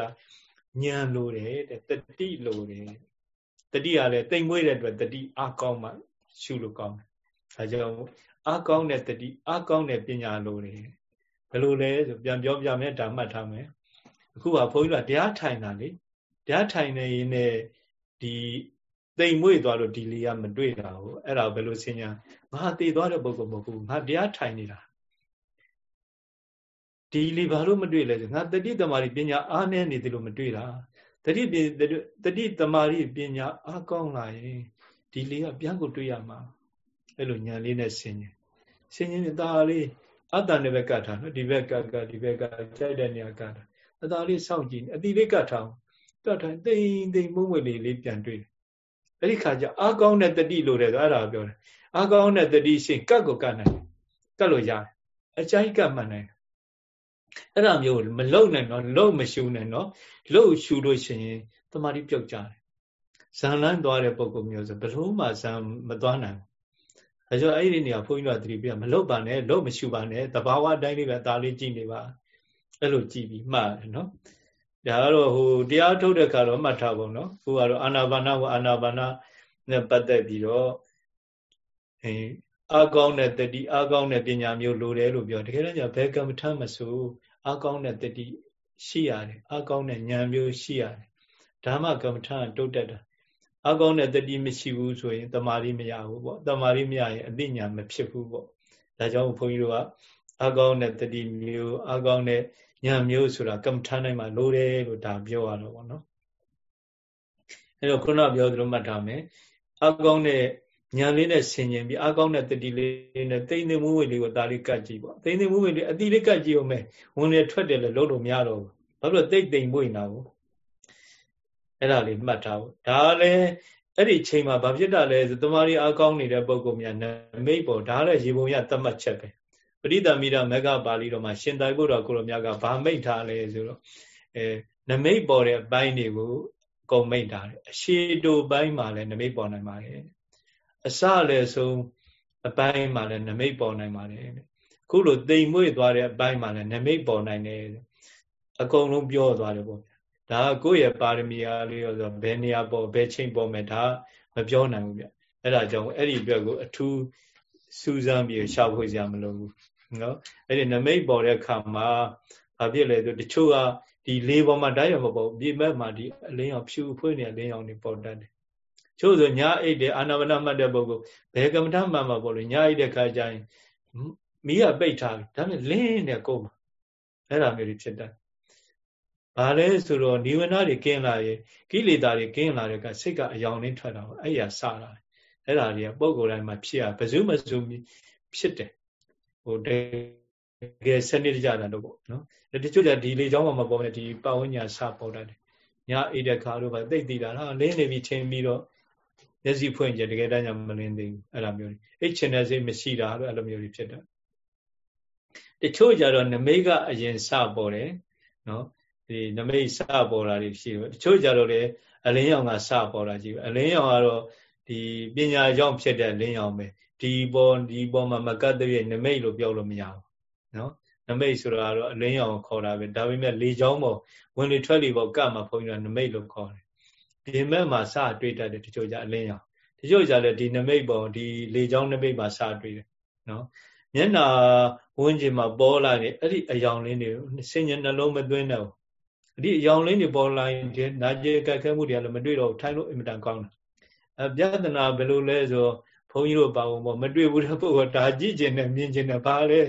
ညံလိုတယ်တဲ့တတိလိုတယ်တတိကလည်းတိမ်မွေးတဲ့အတွက်တတိအကောင်းမှရှုလို့ကောင်းတယ် ဒါကြောင့်အကောင်းတဲ့တတိအကောင်းတဲ့ပညာလိုတယ်ဘယ်လိုလဲဆိုပြန်ပြောပြမယ်ဒါမှတ်ထားမယ်အခုကဘုန်းကြီးကတရားထိုင်တာလေတရားထိုင်နေရင်ねဒီတိမ်မွေ့သွားလို့ဒီလေးကမတွေ့တာကိုအဲ့ဒါဘယ်လိုဆင်ညာငါတည်သွားတဲ့ပုဂ္ဂိုလ်မဟုတ်ဘူးငါတရားထိုင်နေတာဒီလီဘာလို့မတွေ့လဲဆိုငါတတိတမာရီပညာအားနည်းနေတယ်လို့မတွေ့တာတတိတတိတမာရီပညာအားကောင်းလာရင်ဒီလီကပြန်ကိုတွေ့ရမှာ အဲ့လိုညာလေးနဲ့ဆင်ញင်ဆင်ញင်တာလေးအတ္တနဲ့ပဲကတ်ထားနော်ဒီဘက်ကကဒီဘက်ကကြိုက်တဲ့နေရာကတ်ထားအတာလေးစောင့်ကြည့်အတိလေးကတ်ထားကတ်ထားတိမ်တိမ်မုံမွေလေးလေးပြန်တွေ့တယ်အဲ့ဒီခါကျအားကောင်းတဲ့တတိလို့တယ်ဆိုအဲ့ဒါပြောတယ်အားကောင်းတဲ့တတိရှင်ကတ်ကိုကတ်နိုင်ကတ်လို့ရတယ်အချိုင်းကတ်မှန်နိုင်အဲ့ဒါမျိုးမလုံနိုင်တော့လုံမရှူနိုင်တော့လုံရှူလို့ရှိရင်တမာတိပြုတ်ကြတယ်ဇန်လန်းသွားတဲ့ပုံကုမျိုးဆိုဘလို့မှဇန်မသွားနိုင်ဘူး အဲကြောင့်အဲ့ဒီနေရာဘုန်းကြီးတို့ကတတိပြမလုံပါနဲ့လုံမရှူပါနဲ့တဘာဝအတိုင်းလေးပဲဒါလေးကြည့်နေပါအဲ့လိုကြည့်ပြီးမှတ်တယ်နော်ဒါကတော့ဟိုတရားထုတ်တဲ့ခါတော့မှတ်ထားပါတော့ဟိုကတော့အာနာပါနာကိုအာနာပါနာနဲ့ပတ်သက်ပြီးတော့အဲအကောင်းတဲ့တတိအကောင်းတဲ့ပညာမျိုးလိုတယ်လို့ပြောတကယ်တော့ဘယ်ကမ္မထမဆိုအကောင်းတဲ့တတိရှိရတယ်အကောင်းတဲ့ဉာဏ်မျိုးရှိရတယ်ဓမ္မကမ္မထတုတ်တက်တာ အကောင်းတဲ့တတိမရှိဘူးဆိုရင်တမာရီမရဘူးပေါ့တမာရီမရရင်အသိဉာဏ်မဖြစ်ဘူးပေါ့ဒါကြောင့်ဘုန်းကြီးတို့ကအကောင်းတဲ့တတိမျိုးအကောင်းတဲ့ဉာဏ်မျိုးဆိုတာကမ္မထနိုင်မှာလိုတယ်လို့ဒါပြောရတော့ပေါ့နော်အဲတော့ခုနပြောသလိုမှတ်ထားမယ်အကောင်းတဲ့ဉာဏ်လေးနဲ့ဆင်ញင်ပြီးအကောင်းတဲ့တတိလေးနဲ့တိမ့်သိမှုဝေလေးကိုဒါလေးကတ်ကြည့်ပေါ့တိမ့်သိမှုဝေလေးအတိလေးကတ်ကြည့်အောင်မယ်ဝင်လေထွက်တယ်လည်းလုံးလို့မရတော့ဘူးဘာလို့တိတ်တိမ်ပွင့်တာကို အဲ့ဒါလေးမှတ်ထားဖို့ဒါလည်းအဲ့ဒီချိန်မှာဘာဖြစ်တာလဲဆိုတမာရီအကောင်းနေတဲ့ပုံကောင်များနမိတ်ပေါ်ဒါလည်းရေပုံရသတ်မှတ်ချက်ပဲပရိသမီရမကပါဠိတော်မှာရှင်သာရိပုတ္တရာကိုလိုမြတ်ကဘာမိတ်ထားလဲဆိုတော့အဲနမိတ်ပေါ်တဲ့အပိုင်းတွေကိုကုံမိတ်ထားတယ်အရှိတူပိုင်းမှာလည်းနမိတ်ပေါ်နိုင်ပါတယ်အစလည်းဆုံးအပိုင်းမှာလည်းနမိတ်ပေါ်နိုင်ပါတယ်ခုလိုတိမ်မွေ့သွားတဲ့အပိုင်းမှာလည်းနမိတ်ပေါ်နိုင်တယ်အကုန်လုံးပြောသွားတယ်ပေါ့ ဒါကကိုယ့်ရဲ့ပါရမီအားလေးရောဆိုဘယ်နေရာပေါ်ဘယ်ချိန်ပေါ်မယ်ဒါမပြောနိုင်ဘူးဗျအဲ့ဒါကြောင့်အဲ့ဒီအတွက်ကိုအထူးစူးစမ်းပြီးရှာဖွေကြမလို့ဘူးနော်အဲ့ဒီနမိတ်ပေါ်တဲ့ခါမှာဘာဖြစ်လဲဆိုတချို့ကဒီလေးပေါ်မှာတိုက်ရမပေါ့ပြိမက်မှာဒီအလင်းအောင်ဖြူဖွေးနေအလင်းအောင်နေပေါ်တတ်တယ်ချို့ဆိုညအိတ်တဲ့အာနာမနာမှတ်တဲ့ပုဂ္ဂိုလ်ဘယ်ကမ္မထမှန်မှာပေါ့လို့ညအိတ်တဲ့ခါကျရင်မီးကပိတ်ထားပြီဒါပေမဲ့လင်းနေကိုယ်မှာအဲ့ဒါမျိုးတွေဖြစ်တတ် ဘာလဲဆိုတော့နိဝရဏတွေကင်းလာရင်ကိလေသာတွေကင်းလာတဲ့ကစိတ်ကအယောင်လေးထွက်တာပေါ့အဲ့ရစလာတယ်အဲ့ဒါတွေကပုံကိုယ်တိုင်းမှာဖြစ်ရဘယ်သူမှစုဖြစ်တယ်ဟိုတကယ်စနစ်တကျတာတော့ပေါ့နော်တချို့ကြဒီလေချောင်းမှာမပေါ်နဲ့ဒီပတ်ဝန်းကျင်စပေါ်တတ်တယ်ညအိတ်တဲ့ခါတို့ပဲသိသိတာဟာလင်းနေပြီထင်ပြီးတော့မျက်စိဖွင့်ကြတကယ်တမ်းကျမလင်းသေးဘူးအဲ့လိုမျိုးအိတ်ချင်တဲ့စိတ်မရှိတာတော့အဲ့လိုမျိုးဖြစ်တယ်တချို့ကြတော့နမိတ်ကအရင်စပေါ်တယ်နော် ဒီနမိတ်စပေါ်တာတွေရှိတယ်တချို့ကြတော့လေအလင်းရောင်ကစပေါ်တာကြီးပဲအလင်းရောင်ကတော့ဒီပညာကြောင့်ဖြစ်တဲ့လင်းရောင်ပဲဒီပေါ်ဒီပေါ်မှာမကတ်တဲ့နမိတ်လို့ပြောလို့မရဘူးနော်နမိတ်ဆိုတာကတော့အလင်းရောင်ခေါ်တာပဲဒါပေမဲ့လေချောင်းပေါ်ဝင်လေထွက်လေပေါ်ကမှဘုန်းကြီးကနမိတ်လို့ခေါ်တယ်ဒီမဲ့မှာစတွေ့တတ်တယ်တချို့ကြအလင်းရောင်တချို့ကြလည်းဒီနမိတ်ပေါ်ဒီလေချောင်းနမိတ်မှာစတွေ့တယ်နော်မျက်နာဝန်းကျင်မှာပေါ်လာနေအဲ့ဒီအယောင်လေးတွေစင်ញနှလုံးမသွင်းတော့ ဒီအယောင်လေးတွေပေါ်လာရင်ဒီနာကျကက်ခဲမှုတွေလည်းမတွေ့တော့ထိုင်လို့အင်မတန်ကောင်းတယ်အပြဒနာဘယ်လိုလဲဆိုဘုန်းကြီးတို့ပါဝင်ပေါ့မတွေ့ဘူးတဲ့ပုဂ္ဂိုလ်ဒါကြည့်ကျင်နဲ့မြင်ကျင်နဲ့ဘာလဲ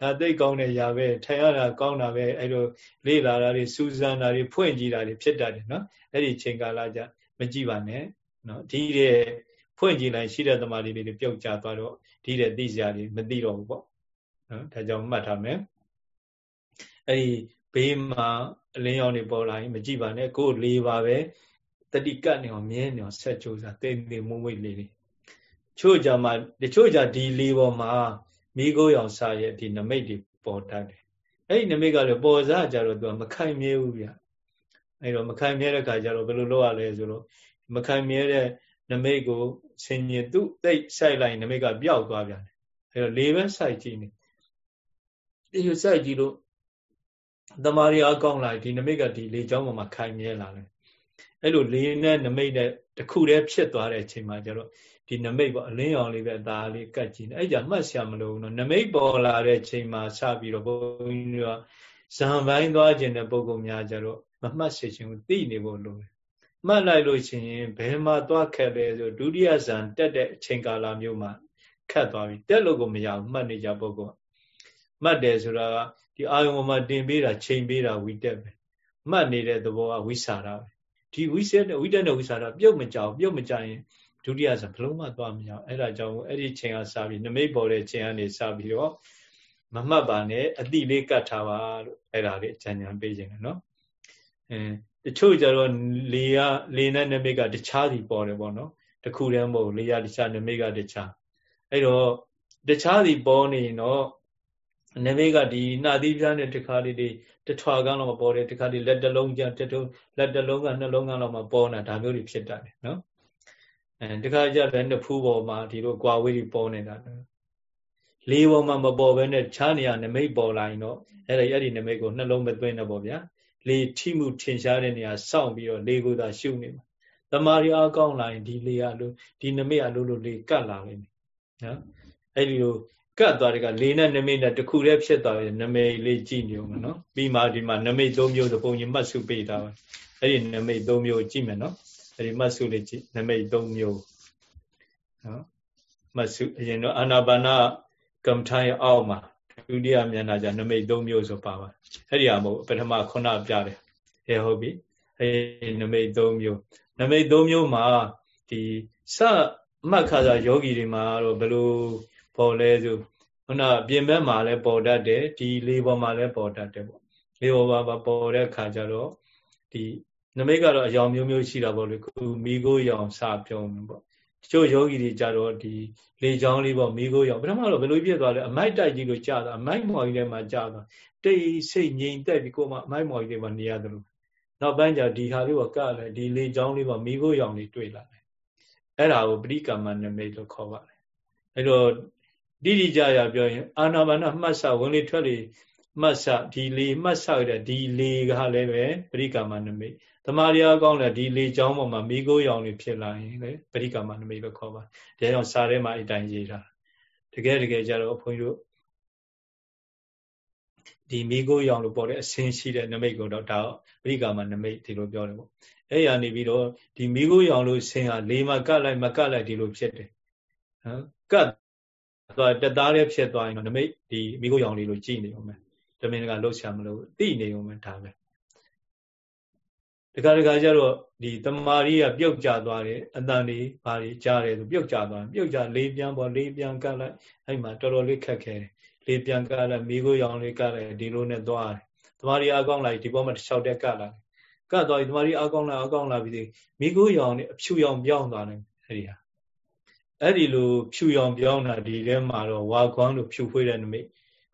ဒါသိကောင်းတဲ့ຢာပဲထိုင်ရတာကောင်းတာပဲအဲ့လိုလေ့လာတာတွေစူးစမ်းတာတွေဖွင့်ကြည့်တာတွေဖြစ်တတ်တယ်နော်အဲ့ဒီချိန်ကာလကြမကြည့်ပါနဲ့နော်ဒီတဲ့ဖွင့်ကြည့်လိုက်ရှိတဲ့သမာဓိလေးတွေပြုတ်ကျသွားတော့ဒီတဲ့သိစရာတွေမသိတော့ဘူးပေါ့နော်ဒါကြောင့်မှတ်ထားမယ်အဲ့ဒီ ဘေးမှာအလင်းရောင်တွေပေါ်လာရင်မကြည့်ပါနဲ့ကိုယ်လေးပါပဲတတိကတ်နေအောင်မြဲနေအောင်ဆက်ကြိုးစားတိမ်တိမ်မွမွေ့လေးတွေချို့ကြမှာတချို့ကြဒီလေးပေါ်မှာမိခိုးရောင်စားရဲ့ဒီနမိတ်တွေပေါ်တတ်တယ်အဲ့ဒီနမိတ်ကလည်းပေါ်စားကြတော့သူကမခိုင်မြဲဘူးဗျအဲ့တော့မခိုင်မြဲတဲ့ခါကျတော့ဘယ်လိုလုပ်ရလဲဆိုတော့မခိုင်မြဲတဲ့နမိတ်ကိုဆင်ញင်သူ့သိစိုက်လိုက်နမိတ်ကပျောက်သွားပြန်တယ်အဲ့တော့လေပဲစိုက်ကြည့်နေဒီလိုစိုက်ကြည့်လို့ တမာရီအကောင်းလာဒီနမိတ်ကဒီလေချောင်းပေါ်မှာခိုင်မြဲလာတယ်အဲ့လိုလေနဲ့နမိတ်နဲ့တခုတည်းဖြစ်သွားတဲ့အချိန်မှာကျတော့ဒီနမိတ်ပေါ့အလင်းရောင်လေးပဲဒါလေးကတ်ကြည့်နေအဲ့ကြမှတ်ရှာမလို့နော်နမိတ်ပေါ်လာတဲ့ချိန်မှာစပြီးတော့ဘုန်းကြီးတို့ကဇံပိုင်းသွားခြင်းတဲ့ပုံကောင်များကြတော့မမှတ်စေခြင်းကိုသိနေဖို့လိုတယ်မှတ်လိုက်လို့ရှိရင်ဘယ်မှာသွားခက်လဲဆိုဒုတိယဇံတက်တဲ့အချိန်ကာလမျိုးမှာခတ်သွားပြီတက်လို့ကိုမရဘူးမှတ်နေကြပုဂ္ဂိုလ်မှတ်တယ်ဆိုတာက ဒီအာယုံမှာတင်ပေးတာချိန်ပေးတာဝိတက်ပဲမှတ်နေတဲ့သဘောကဝိစာရပဲဒီဝိစက်ဝိတက်နဲ့ဝိစာရပြုတ်မကြောက်ပြုတ်မကြရင်ဒုတိယဆိုဘလုံးမသွားမရအောင်အဲ့ဒါကြောင့်အဲ့ဒီချိန်ကစပြီးနမိတ်ပေါ်တဲ့ချိန်ကနေစပြီးတော့မမှတ်ပါနဲ့အတိလေးကတ်ထားပါလို့အဲ့ဒါလေးအကြံဉာဏ်ပေးခြင်းနော်အဲတချို့ကြတော့လေရလေနဲ့နမိတ်ကတခြားစီပေါ်တယ်ပေါ့နော်တခုတည်းမဟုတ်လေရတခြားနမိတ်ကတခြားအဲ့တော့တခြားစီပေါ်နေတော့ နမိတ်ကဒီနှာသီးပြားနဲ့တခါလေးတွေတထွာကန်းလောက်ပေါ်တယ်တခါလေးလက်တလုံးကြတထုံးလက်တလုံးကနှလုံးကန်းလောက်မှပေါ်နေတာဒါမျိုးတွေဖြစ်တတ်တယ်နော်အဲတခါကြလည်းနှစ်ဖူးပေါ်မှာဒီလိုကွာဝေးပြီးပေါ်နေတာလေးပေါ်မှာမပေါ်ဘဲနဲ့ခြားနေရနမိတ်ပေါ်လာရင်တော့အဲ့ဒီအဲ့ဒီနမိတ်ကိုနှလုံးမသွင်းတော့ဗောဗျာလေထိမှုထင်ရှားတဲ့နေရာစောင့်ပြီးတော့လေကိုသာရှုနေမှာတမာရီအကောင်းလာရင်ဒီလေအလိုဒီနမိတ်အလိုလိုလေကတ်လာလိမ့်မယ်နော်အဲ့ဒီလို ကတ်သွားတဲ့ကလေနဲ့နမိတ်နဲ့တခုတည်းဖြစ်သွားရင်နမိတ်လေးကြည့်နေအောင်နော်ပြီးမှဒီမှာနမိတ်၃မျိုးသဘုံကြီးမှတ်စုပေးတာပါအဲ့ဒီနမိတ်၃မျိုးကြည့်မယ်နော်အဲ့ဒီမတ်စုလေးကြည့်နမိတ်၃မျိုးနော်မတ်စုအရင်တော့အာနာပါနာကမ္မထာရဲ့အောက်မှာဒုတိယမျက်နှာကျနမိတ်၃မျိုးဆိုပါပါအဲ့ဒီဟာမဟုတ်ပထမခုနပြတယ်ဟဲ့ဟုတ်ပြီအဲ့နမိတ်၃မျိုးနမိတ်၃မျိုးမှာဒီစမှတ်ခါစားယောဂီတွေမှာတော့ဘယ်လို ပေါ်လဲဆိုခုနပြင်ဘက်မှာလည်းပေါ်တတ်တယ်ဒီလေးပေါ်မှာလည်းပေါ်တတ်တယ်ပေါ့လေးပေါ်မှာပေါ်တဲ့ခါကျတော့ဒီနမိတ်ကတော့အယောင်မျိုးမျိုးရှိတာပေါ့လေခုမိကိုရောင်စပြောမယ်ပေါ့တချို့ယောဂီတွေကြတော့ဒီလေချောင်းလေးပေါ့မိကိုရောင်ပထမတော့ဘယ်လိုပြည့်သွားလဲအမိုက်တိုက်ကြီးလို့ကြာတာအမိုက်မော်ကြီးထဲမှာကြာတာတိတ်စိတ်ငြိမ်သက်ပြီးကိုယ်မှအမိုက်မော်ကြီးထဲမှာနေရတယ်လို့နောက်ပိုင်းကျဒီဟာလေးကကလည်းဒီလေချောင်းလေးပေါ့မိကိုရောင်လေးတွေ့လာတယ်အဲ့ဒါကိုပရိကမ္မနမိတ်လို့ခေါ်ပါတယ်အဲ့တော့ တိတိကျကျပြောရင်အာနာပါနမှတ်စဝင်လေထွက်လေမှတ်စဒီလေမှတ်စရတဲ့ဒီလေကလည်းပဲပရိကမ္မနမိတ်တမာရီအကောင်းလဲဒီလေချောင်းပေါ်မှာမိကိုရောင်တွေဖြစ်လာရင်လေပရိကမ္မနမိတ်လို့ခေါ်ပါတယ်ဒါကြောင့်စာထဲမှာအတိုင်းရေးတာတကယ်တကယ်ကြတော့ဘုန်းကြီးတို့ဒီမိကိုရောင်လို့ပေါ်တဲ့အဆင်းရှိတဲ့နမိတ်ကိုတော့ဒါပရိကာမနမိတ်ဒီလိုပြောတယ်ပေါ့အဲ့ရနေပြီးတော့ဒီမိကိုရောင်လို့ဆင်းဟာလေးမကတ်လိုက်မကတ်လိုက်ဒီလိုဖြစ်တယ်နော်ကတ် သွားတသားလေးဖြစ်သွားရင်တော့နမိတ်ဒီမိကိုရောင်လေးလို့ကြည်နေအောင်မယ်တမင်ကလှုပ်ရှားမလို့တိနေအောင်မယ်ဒါပဲတခါတခါကျတော့ဒီတမာရီကပြုတ်ကျသွားတယ်အတန်လေးဘာတွေကြားတယ်ဆိုပြုတ်ကျသွားပြုတ်ကျလေးပြန်ပေါ်လေးပြန်ကတ်လိုက်အဲ့မှာတော်တော်လေးခက်ခဲတယ်လေးပြန်ကတ်လိုက်မိကိုရောင်လေးကတ်လိုက်ဒီလိုနဲ့သွားတယ်တမာရီအကောင်းလိုက်ဒီပေါ်မှာတစ်ချောက်တက်ကတ်လာတယ်ကတ်သွားပြီတမာရီအကောင်းလိုက်အကောင်းလာပြီမိကိုရောင်နဲ့အဖြူရောင်ပြောင်းသွားတယ်အဲ့ဒီဟာ အဲ့ဒီလိုဖြူရောင်ပြောင်းတာဒီထဲမှာတော့ဝါခွန်းလို့ဖြူဖွေးတဲ့နမိတ်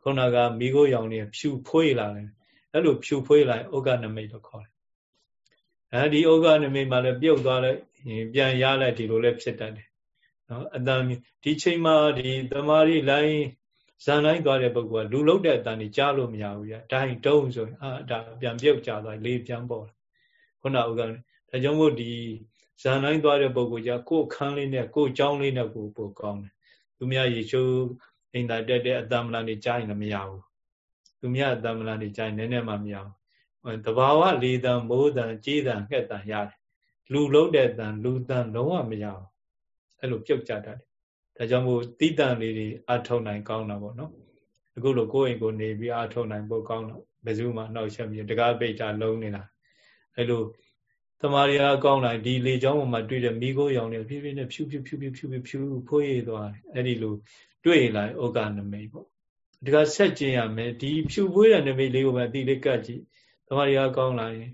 ခုနကမိကိုရောင်နေဖြူဖွေးလာတယ်အဲ့လိုဖြူဖွေးလာရင်ဥက္ကနမိတ်လို့ခေါ်တယ်အဲဒီဥက္ကနမိတ်မှာလည်းပြုတ်သွားလိုက်ပြန်ရလိုက်ဒီလိုလည်းဖြစ်တတ်တယ်နော်အတန်ဒီချိန်မှာဒီတမာရီလိုင်းဇန်လိုက်သွားတဲ့ပုဂ္ဂိုလ်ကလူလုတ်တဲ့အတန်ကြီးကြားလို့မရဘူးဗျာဒိုင်တုံးဆိုရင်အာဒါပြန်ပြုတ်ကြသွားလေးပြန်ပေါ်ခုနဥက္ကဒါကြောင့်မို့ဒီ ဇာန်တိုင်းသွားတဲ့ပုံကိုကြကိုယ်ခန်းလေးနဲ့ကိုယ်ကြောင်းလေးနဲ့ကိုယ်ပိုကောင်းတယ်သူများရေချိုးအိမ်သာတက်တဲ့အတ္တမလန်နေကြားရင်လည်းမရဘူးသူများအတ္တမလန်နေကြားရင်နည်းနည်းမှမရဘူးတဘာဝလေးတန်မိုးတန်ကြေးတန်ငှက်တန်ရတယ်လူလုံးတဲ့တန်လူတန်လုံးဝမရဘူးအဲ့လိုပြုတ်ကြတတ်တယ်ဒါကြောင့်မို့တိတန်လေးတွေအထုံနိုင်ကောင်းတာပေါ့နော်အခုလိုကိုယ်အိမ်ကိုနေပြီးအထုံနိုင်ဖို့ကောင်းတော့ဘယ်သူမှနှောက်ရှက်မြေတကားပိတ်တာလုံးနေတာအဲ့လို တမာရီအကောင်းလိုက်ဒီလေချောင်းပေါ်မှာတွေ့တဲ့မိခိုးရောင်တွေဖြည်းဖြည်းနဲ့ဖြူဖြူဖြူဖြူဖြူဖြူဖိုးရည်သွားတယ်အဲ့ဒီလိုတွေ့လိုက်ဩကနမိတ်ပေါ့ဒီကဆက်ကျင်ရမယ်ဒီဖြူပွေးတဲ့နမိတ်လေးကိုပဲအတိလေးကတ်ကြည့်တမာရီအကောင်းလာရင်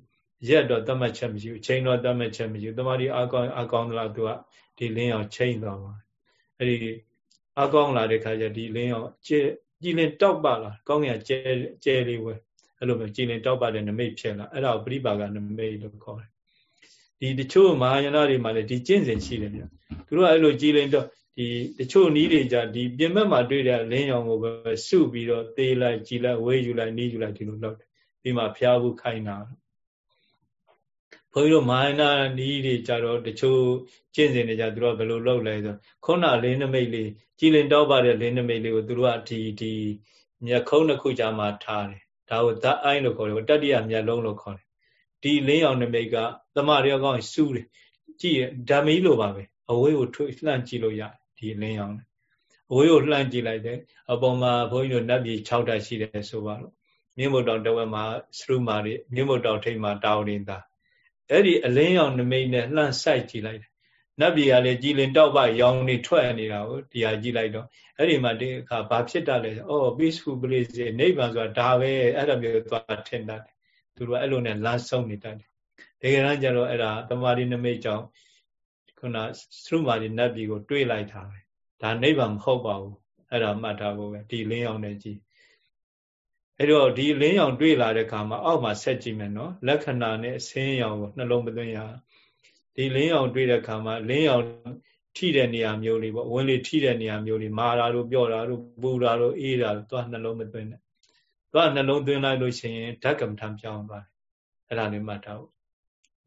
ရက်တော့တတ်မှတ်ချက်မရှိဘူးချိန်တော့တတ်မှတ်ချက်မရှိဘူးတမာရီအကောင်းအကောင်းလားသူကဒီလင်းအောင်ချိန်သွားမှာအဲ့ဒီအကောင်းလာတဲ့ခါကျဒီလင်းအောင်ကြည်ကြည်လင်တောက်ပါလားကောင်းကင်ကျဲကျဲလေးပဲအဲ့လိုမျိုးကြည်လင်တောက်ပါတဲ့နမိတ်ဖြစ်လာအဲ့ဒါကိုပရိပါကနမိတ်လို့ခေါ်တယ် ဒီတချို့မဟာယနာတွေမှာလည်းဒီကျင့်စဉ်ရှိတယ်ဗျသူတို့ကအဲ့လိုကြည်လင်တော့ဒီတချို့နီးတွေကြဒီပြင်ဘက်မှာတွေ့တဲ့လင်းရောင်ကိုပဲစုပြီးတော့သေးလိုက်ကြည်လိုက်ဝေးယူလိုက်နီးယူလိုက်ဒီလိုလုပ်တယ်ပြီးမှဖျားဖို့ခိုင်းတာဘုန်းကြီးတို့မာယနာနီးတွေကြတော့တချို့ကျင့်စဉ်တွေကြသူတို့ကဘယ်လိုလုပ်လဲဆိုခုနလင်းနမိတ်လေးကြည်လင်တောက်ပါတဲ့လင်းနမိတ်လေးကိုသူတို့ကဒီဒီမျက်ခုံးတစ်ခုကြားမှာထားတယ်ဒါကိုဓာတ်အိုင်းလို့ခေါ်တယ်တတ္တိယမျက်လုံးလို့ခေါ်တယ် ဒီလင်းရောင်နမိတ်ကသမရယောကောင်းစူးတယ်ကြည့်ဓာမီလိုပါပဲအဝေးကိုထွေးလှန့်ကြည့်လို့ရတယ်ဒီလင်းရောင်အဝေးကိုလှမ်းကြည့်လိုက်တယ်အပေါ်မှာဘုန်းကြီးတို့နတ်ပြည်6ဓာတ်ရှိတယ်ဆိုပါတော့မြင်းမုတ်တောင်တဝက်မှာစရုမာတွေမြင်းမုတ်တောင်ထိပ်မှာတာဝရင်သာအဲ့ဒီအလင်းရောင်နမိတ်နဲ့လှမ်းဆိုင်ကြည့်လိုက်တယ်နတ်ပြည်ကလည်းကြည်လင်တောက်ပရောင်နေထွက်နေတာကိုဒီဟာကြည့်လိုက်တော့အဲ့ဒီမှာဒီအခါဘာဖြစ်တတ်လဲအော် peaceful place နိဗ္ဗာန်ဆိုတာဒါပဲအဲ့ဒါမျိုးသွားထင်တတ်တယ် သူတို့ကအဲ့လိုနဲ့လမ်းဆုံးနေတတ်တယ်တကယ်တမ်းကျတော့အဲ့ဒါတမာရီနမိတ်ကြောင့်ခုနသုမာရီနတ်ပြည်ကိုတွေးလိုက်တာပဲဒါနိဗ္ဗာန်မဟုတ်ပါဘူးအဲ့ဒါမှတ်ထားဖို့ပဲဒီလင်းရောင်နဲ့ကြည့်အဲ့တော့ဒီလင်းရောင်တွေးလာတဲ့ခါမှာအောက်မှာဆက်ကြည့်မယ်နော်လက္ခဏာနဲ့အစင်းရောင်ကိုနှလုံးမသွင်းရဒီလင်းရောင်တွေးတဲ့ခါမှာလင်းရောင်ထိတဲ့နေရာမျိုးလေးပေါ့ဝင်လေထိတဲ့နေရာမျိုးလေးမာတာတို့ပြော့တာတို့ပူတာတို့အေးတာတို့သွားနှလုံးမသွင်းနဲ့ သွားနှလုံးသွင်းလိုက်လို့ရှိရင်ဓာတ်ကမ္မထံပြောင်းသွားတယ်အဲ့ဒါလေးမှတ်ထားဖို့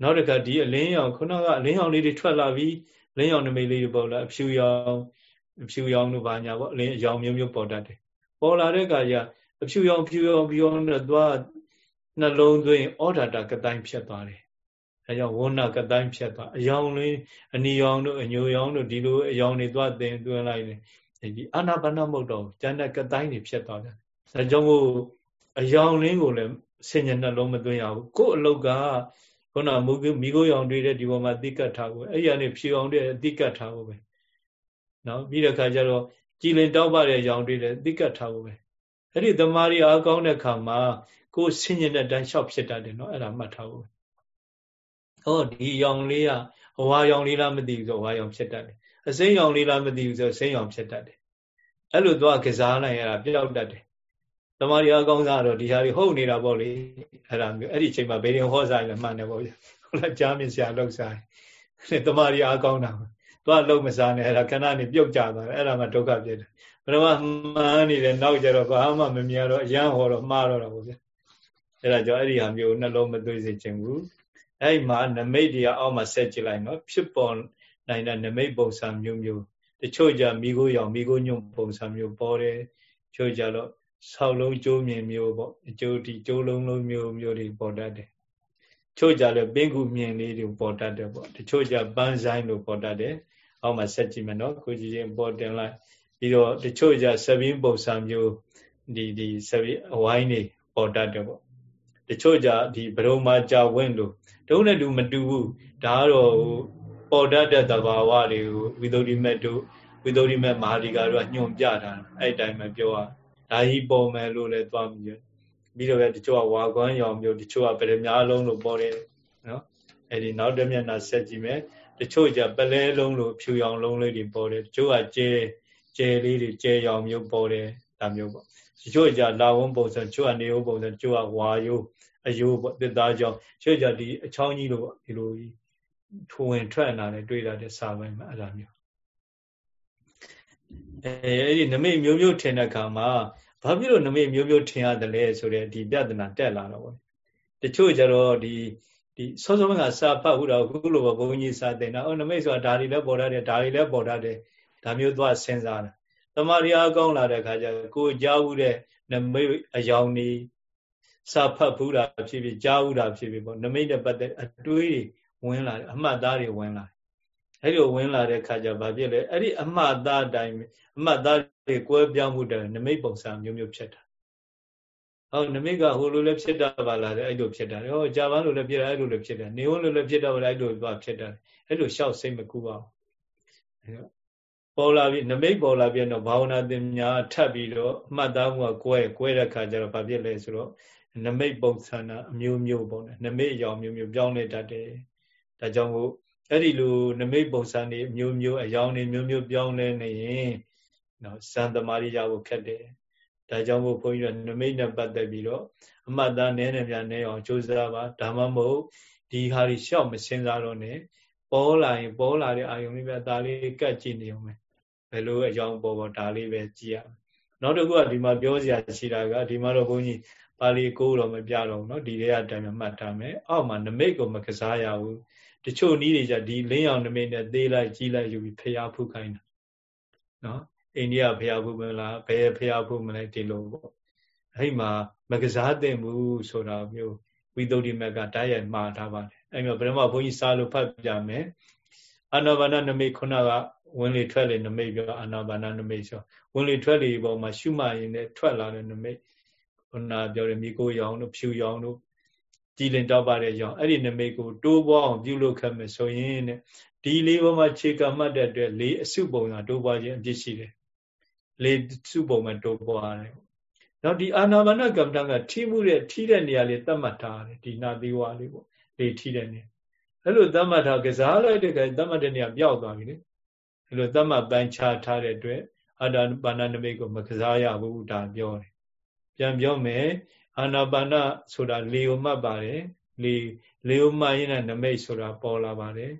နောက်တစ်ခါဒီအလင်းရောင်ခုနကအလင်းရောင်လေးတွေထွက်လာပြီးလင်းရောင်နမိတ်လေးတွေပေါ်လာအဖြူရောင်အဖြူရောင်တို့ဘာညာပေါ့အလင်းရောင်မျိုးမျိုးပေါ်တတ်တယ်ပေါ်လာတဲ့အခါကျအဖြူရောင်ဖြူရောင်ဖြူရောင်နဲ့သွားနှလုံးသွင်းဩဒါတာကတိုင်းဖြစ်သွားတယ်အဲကြောင့်ဝဏကတိုင်းဖြစ်သွားအယောင်လေးအနီရောင်တို့အညိုရောင်တို့ဒီလိုအယောင်တွေသွားတင်သွင်းလိုက်တယ်ဒီအာနာပါနမုတ်တော်ကျန်တဲ့ကတိုင်းတွေဖြစ်သွားတယ် အဲကြောင့်မို့အယောင်လင်းကိုလည်းဆင်ញနှလုံးမသွင်းရဘူးကို့အလုတ်ကခုနမူမိခိုးရောင်တွေ့တဲ့ဒီပေါ်မှာတိကတ်ထားဖို့အဲ့ရနေဖြူအောင်တဲ့အတိကတ်ထားဖို့ပဲနော်ပြီးတဲ့ခါကျတော့ကြည်လင်တောက်ပတဲ့ရောင်တွေ့တဲ့တိကတ်ထားဖို့ပဲအဲ့ဒီတမာရီအားကောင်းတဲ့ခါမှာကိုယ်ဆင်ញင်တဲ့အတိုင်းလျှောက်ဖြစ်တတ်တယ်နော်အဲ့ဒါမှတ်ထားဖို့ဟောဒီရောင်လေးကအဝါရောင်လေးလားမသိဘူးဆိုအဝါရောင်ဖြစ်တတ်တယ်အစိမ်းရောင်လေးလားမသိဘူးဆိုစိမ်းရောင်ဖြစ်တတ်တယ်အဲ့လိုသွားကစားနိုင်ရတာပြောက်တတ်တယ် တမာရီအကောင်းစားတော့ဒီဟာတွေဟုတ်နေတာပေါ့လေအဲ့ဒါမျိုးအဲ့ဒီအချိန်မှာဘေးရင်ဟောစားရင်မှန်တယ်ပေါ့ဗျဟုတ်လားကြားမြင်စရာလောက်စားတယ်တမာရီအကောင်းတာသွားလုံးမစားနဲ့အဲ့ဒါခဏနေပြုတ်ကြသွားတယ်အဲ့ဒါမှဒုက္ခဖြစ်တယ်ဘယ်တော့မှမှန်နေတယ်နောက်ကြတော့ဘာမှမမြင်တော့အရန်ဟောတော့မှားတော့တာပေါ့ဗျအဲ့ဒါကြောင့်အဲ့ဒီဟာမျိုးနှလုံးမသွေးစေချင်ဘူးအဲ့မှာနမိတ်တရားအောက်မှာဆက်ကြည့်လိုက်နော်ဖြစ်ပေါ်နိုင်တဲ့နမိတ်ပုံစံမျိုးမျိုးတချို့ကြမိကိုရောင်မိကိုညွန့်ပုံစံမျိုးပေါ်တယ်ချို့ကြတော့ ဆောက်လုံးကျိုးမြင်မျိုးပေါ့အကျိုးဒီကျိုးလုံးလုံးမျိုးမျိုးတွေပေါ်တတ်တယ်ချို့ကြလည်းပင်ကူမြင်လေးတွေပေါ်တတ်တယ်ပေါ့တချို့ကြပန်းဆိုင်လို့ပေါ်တတ်တယ်အောက်မှာဆက်ကြည့်မယ်နော်ကိုကြည့်ရင်ပေါ်တင်လိုက်ပြီးတော့တချို့ကြဆပင်းပုံစံမျိုးဒီဒီဆပင်းအဝိုင်းတွေပေါ်တတ်တယ်ပေါ့တချို့ကြဒီဘရုံမာကြာဝင့်လို့တုံးနဲ့တူမတူဘူးဒါကတော့ပေါ်တတ်တဲ့သဘာဝတွေကိုဝိသုဒ္ဓိမက်တို့ဝိသုဒ္ဓိမက်မဟာဒီကာတို့ကညွန်ပြတာအဲ့တိုင်းပဲပြောရ ဒါကြီးပေါ်မယ်လို့လည်းသွားမြင်ပြီးတော့ပဲတချို့ကဝါကွမ်းရောင်မျိုးတချို့ကဗရမ ्या လုံးလို့ပေါ်တယ်နော်အဲ့ဒီနောက်တစ်မျက်နှာဆက်ကြည့်မယ်တချို့ကြပလဲလုံးလို့ဖြူရောင်လုံးလေးတွေပေါ်တယ်တချို့ကကျဲကျဲလေးတွေကျဲရောင်မျိုးပေါ်တယ်ဒါမျိုးပေါ့တချို့ကြလာဝန်းပုံစံတချို့ကနေဝန်းပုံစံတချို့ကဝါယိုးအယိုးပေါ့တစ်သားကြောင့်တချို့ကြဒီအချောင်းကြီးလို့ဒီလိုထိုးဝင်ထွက်လာတယ်တွေ့လာတဲ့စာပိုင်းမှာအဲ့ဒါမျိုး အဲအဲ့ဒီနမိတ်မျိုးမျိုးထင်တဲ့အခါမှာဘာဖြစ်လို့နမိတ်မျိုးမျိုးထင်ရတယ်လဲဆိုတဲ့ဒီပြဿနာတက်လာတော့ဗောတချို့ကြတော့ဒီဒီစောစောကစာဖတ်ဘူးတော့ခုလိုဘုန်းကြီးစာသင်တာအော်နမိတ်ဆိုတာဒါတွေလည်းပေါ်တတ်တယ်ဒါတွေလည်းပေါ်တတ်တယ်ဒါမျိုးသွားစဉ်းစားတာတမာရီအားကောင်းလာတဲ့အခါကျကိုကြားဘူးတဲ့နမိတ်အယောင်နေစာဖတ်ဘူးတာဖြစ်ဖြစ်ကြားဘူးတာဖြစ်ဖြစ်ပေါ့နမိတ်နဲ့ပတ်သက်အတွေးတွေဝင်လာတယ်အမှတ်သားတွေဝင်လာတယ် အဲ့လိုဝင်လာတဲ့ခါကျဘာဖြစ်လဲအဲ့ဒီအမှတ်သားအတိုင်းအမှတ်သားတွေကွဲပြောင်းမှုတဲ့နမိတ်ပုံစံမျိုးမျိုးဖြစ်တာဟောနမိတ်ကဟိုလိုလည်းဖြစ်တာပါလားအဲ့လိုဖြစ်တာဟောဂျာပန်လိုလည်းဖြစ်တာအဲ့လိုလည်းဖြစ်တယ်နေဝန်လိုလည်းဖြစ်တာပါလားအဲ့လိုသွားဖြစ်တာအဲ့လိုရှောက်စိတ်မကူပါဘူးပေါ်လာပြီနမိတ်ပေါ်လာပြန်တော့ဘာဝနာသင်ညာထပ်ပြီးတော့အမှတ်သားမှုကကွဲကွဲတဲ့ခါကျတော့ဘာဖြစ်လဲဆိုတော့နမိတ်ပုံစံအမျိုးမျိုးပေါ့နမိတ်အယောင်မျိုးမျိုးပြောင်းလဲတတ်တယ်ဒါကြောင့်မို့ အဲ့ဒီလိုနမိတ်ပုံစံတွေမျိုးမျိုးအယောင်တွေမျိုးမျိုးပြောင်းလဲနေရင်နော်ဇန်သမารီရဖို့ခက်တယ်ဒါကြောင့်မို့ဘုန်းကြီးတို့နမိတ်နဲ့ပတ်သက်ပြီးတော့အမှတ်သားနည်းနည်းများနည်းအောင်ကြိုးစားပါဒါမှမဟုတ်ဒီဟာတွေရှောက်မစင်စားတော့နဲ့ပေါ်လာရင်ပေါ်လာတဲ့အာယုံလေးပဲဒါလေးကတ်ကြည့်နေအောင်ပဲဘယ်လိုအကြောင်းပေါ်ပေါ်ဒါလေးပဲကြည့်ရအောင်နောက်တစ်ခုကဒီမှာပြောစရာရှိတာကဒီမှာတော့ဘုန်းကြီးပါဠိကိုတော့မပြတော့ဘူးเนาะဒီတဲ့အတိုင်းမှတ်ထားမယ်အောက်မှာနမိတ်ကိုမကစားရဘူး တချို့နည်းတွေကြဒီလင်းအောင်နမိတ်နဲ့သေးလိုက်ကြီးလိုက်ယူပြီးဖျားဖုခိုင်းတာနော်အိန္ဒိယဖျားဖုမလားဘယ်ဖျားဖုမလဲဒီလိုပေါ့အဲ့မှာမကစားသင့်ဘူးဆိုတာမျိုးဝိသုဒ္ဓိမက်ကတိုက်ရိုက်မှားထားပါတယ်အဲ့မှာဗြဟ္မဘုန်းကြီးစားလို့ဖတ်ပြမယ်အာနာပါနနမိတ်ခုနကဝင်လေထွက်လေနမိတ်ပြောအာနာပါနနမိတ်ဆိုဝင်လေထွက်လေပေါ်မှာရှုမှတ်ရင်လည်းထွက်လာတဲ့နမိတ်ခုနပြောတဲ့မိကိုရောင်တို့ဖြူရောင်တို့ ကြည်လင်တောက်ပါတဲ့ကြောင့်အဲ့ဒီနမိတ်ကိုတိုးပွားအောင်ပြုလုပ်ခဲ့မယ်ဆိုရင်တဲ့ဒီလေးပေါ်မှာခြေကမှတ်တဲ့အတွက်လေးအစုပုံကတိုးပွားခြင်းအပြစ်ရှိတယ်လေးစုပုံမှာတိုးပွားတယ်နောက်ဒီအာနာပါနကမ္မဋ္ဌာန်းကထိမှုတဲ့ထိတဲ့နေရာလေးသတ်မှတ်ထားတယ်ဒီနာသီဝါလေးပေါ့လေးထိတဲ့နေအဲ့လိုသတ်မှတ်ထားကစားလိုက်တဲ့ကသတ်မှတ်တဲ့နေရာပျောက်သွားပြီလေအဲ့လိုသတ်မှတ်ပိုင်းခြားထားတဲ့အတွက်အာနာပါနနမိတ်ကိုမကစားရဘူးဒါပြောတယ်ပြန်ပြောမယ် အာနာပါနဆိုတာလေကိုမှတ်ပါတယ်လေလေကိုမှတ်ရင်လည်းနမိတ်ဆိုတာပေါ်လာပါတယ်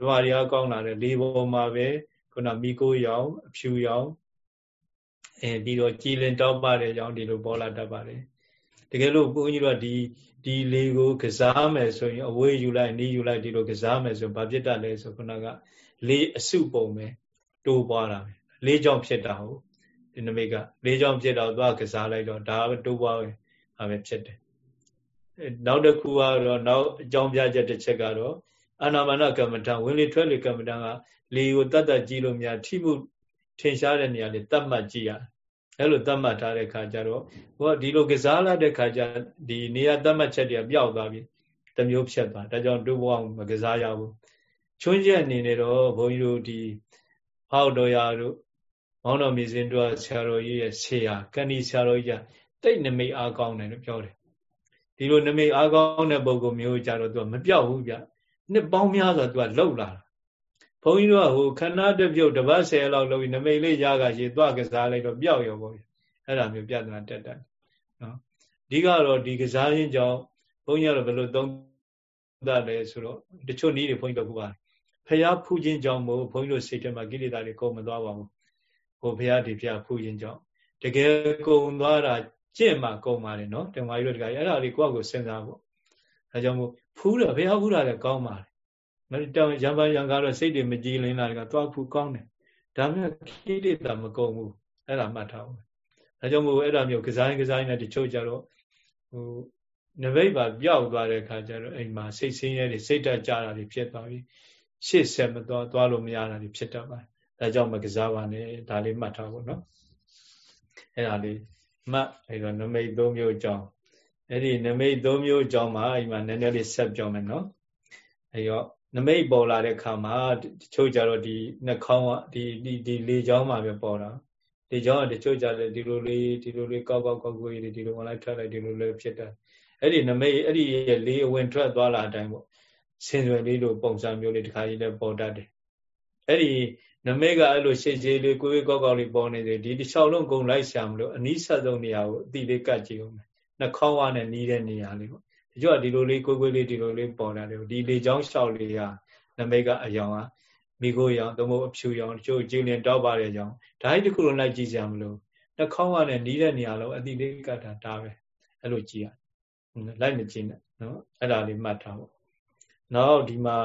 ဒွါရီအကောင်းလာတယ်လေပေါ်မှာပဲခုနမိကိုရောင်အဖြူရောင်အဲပြီးတော့ကြည်လင်တောက်ပါတဲ့ကြောင့်ဒီလိုပေါ်လာတတ်ပါတယ်တကယ်လို့ဘုန်းကြီးတို့ဒီဒီလေကိုကစားမယ်ဆိုရင်အဝေးယူလိုက်နီးယူလိုက်ဒီလိုကစားမယ်ဆိုဘာဖြစ်တတ်လဲဆိုခုနကလေအစုပုံပဲတိုးပွားတာပဲလေးကြောင့်ဖြစ်တာဟုတ် ဒီနမိတ်ကလေးချောင်းဖြစ်တော့သွားကစားလိုက်တော့ဒါပဲတိုးပွားပဲဒါပဲဖြစ်တယ်နောက်တစ်ခုကတော့နောက်အကြောင်းပြချက်တစ်ချက်ကတော့အာနာပါနကမ္မဋ္ဌာန်းဝင်လေထွက်လေကမ္မဋ္ဌာန်းကလေကိုတတ်တတ်ကြည့်လို့များထိမှုထင်ရှားတဲ့နေရာလေးတတ်မှတ်ကြည့်ရအဲ့လိုတတ်မှတ်ထားတဲ့ခါကျတော့ဟောဒီလိုကစားလာတဲ့ခါကျဒီနေရာတတ်မှတ်ချက်တွေကပျောက်သွားပြီတမျိုးဖြတ်သွားဒါကြောင့်တိုးပွားမကစားရဘူးချွန်းချက်အနေနဲ့တော့ဘုန်းကြီးတို့ဒီဟောက်တော်ရာတို့ မောင်တော်မြစဉ်တို့ဆရာတော်ကြီးရဲ့ဆေးဟာကဏီဆရာတော်ကြီးကတိတ်နမိတ်အားကောင်းတယ်လို့ပြောတယ်ဒီလိုနမိတ်အားကောင်းတဲ့ပုံကမျိုးကြတော့သူကမပြောက်ဘူးဗျနှစ်ပေါင်းများစွာသူကလှုပ်လာတာဘုန်းကြီးတို့ကဟိုခဏတပြုတ်တပတ်ဆယ်လောက်လုပ်ပြီးနမိတ်လေးရကရှိသွားကစားလိုက်တော့ပျောက်ရောပေါ့အဲ့ဒါမျိုးပြဿနာတက်တယ်နော်အဓိကတော့ဒီကစားရင်းကြောင့်ဘုန်းကြီးကတော့ဘယ်လိုသုံးသပ်လဲဆိုတော့တချို့နည်းတွေဘုန်းကြီးတို့ကပါတယ်ဖျားဖူးခြင်းကြောင့်မို့ဘုန်းကြီးတို့စိတ်ထဲမှာကိလေသာတွေကုန်မသွားပါဘူး ဟိုဖျားဒီဖျားဖူးခြင်းကြောင့်တကယ်ကုန်သွားတာကျင့်မှကုန်ပါတယ်နော်တမာရီတို့တကယ်အဲ့ဒါလေးကိုယ့်အကိုစဉ်းစားဖို့အဲကြောင့်မို့ဖူးတယ်ဖျားဖူးတာလည်းကောင်းပါတယ်မတောင်ရံပါရံကားတော့စိတ်တွေမကြည်လင်းလာတကသွားဖူးကောင်းတယ်ဒါမှကိလေသာမကုန်ဘူးအဲ့ဒါမှတ်ထားအောင်အဲကြောင့်မို့အဲ့ဒါမျိုးကစားရင်ကစားရင်လည်းတချို့ကြတော့ဟိုနမိတ်ပါပျောက်သွားတဲ့ခါကျတော့အိမ်မှာစိတ်ဆင်းရဲတွေစိတ်တက်ကြတာတွေဖြစ်သွားပြီရှေ့ဆက်မသွားသွားလို့မရတာတွေဖြစ်တတ်ပါတယ် ဒါကြောင့်မကစားပါနဲ့ဒါလေးမှတ်ထားဖို့နော်အဲ့ဒါလေးမှတ်အဲ့တော့နမိတ်၃မျိုးအကြောင်းအဲ့ဒီနမိတ်၃မျိုးအကြောင်းမှာအိမ်မှာနည်းနည်းလေးဆက်ပြောမယ်နော်အဲ့တော့နမိတ်ပေါ်လာတဲ့ခါမှာတချို့ကြတော့ဒီနှာခေါင်းကဒီဒီဒီလေချောင်းမှာပဲပေါ်တာလေချောင်းကတချို့ကြတယ်ဒီလိုလေးဒီလိုလေးကောက်ကောက်ကောက်ကိုကြီးဒီလိုဝင်လိုက်ထွက်လိုက်ဒီလိုလေးဖြစ်တယ်အဲ့ဒီနမိတ်အဲ့ဒီလေအဝင်ထွက်သွားလာအတိုင်းပေါ့ဆင်စွယ်လေးလိုပုံစံမျိုးလေးတစ်ခါကြီးလည်းပေါ်တတ်တယ်အဲ့ဒီ နမိတ်ကအဲ့လိုရှေ့ရှေးလေးကိုယ်ကောက်ကောက်လေးပေါ်နေတယ်ဒီတစ်လျှောက်လုံးကုန်လိုက်ရှာမလို့အနီးဆက်ဆုံးနေရာကိုအတိလေးကတ်ကြည့်အောင်နှာခေါင်းဝါနဲ့နီးတဲ့နေရာလေးပေါ့ဒီကျော်ဒီလိုလေးကိုယ်ကိုယ်လေးဒီလိုလေးပေါ်လာတယ်ဒီလေချောင်းလျှောက်လေးကနမိတ်ကအယောင်ကမိခိုးရောင်သမုတ်အဖြူရောင်တချို့ကျင်းလင်တောက်ပါတဲ့ကြောင်ဒါကြီးတစ်ခုလုံးလိုက်ကြည့်ကြမလို့နှာခေါင်းဝါနဲ့နီးတဲ့နေရာလုံးအတိလေးကတ်တာဒါပဲအဲ့လိုကြည့်ရလိုက်မကြည့်နဲ့နော်အဲ့ဒါလေးမှတ်ထားပေါ့နောက်ဒီမှာ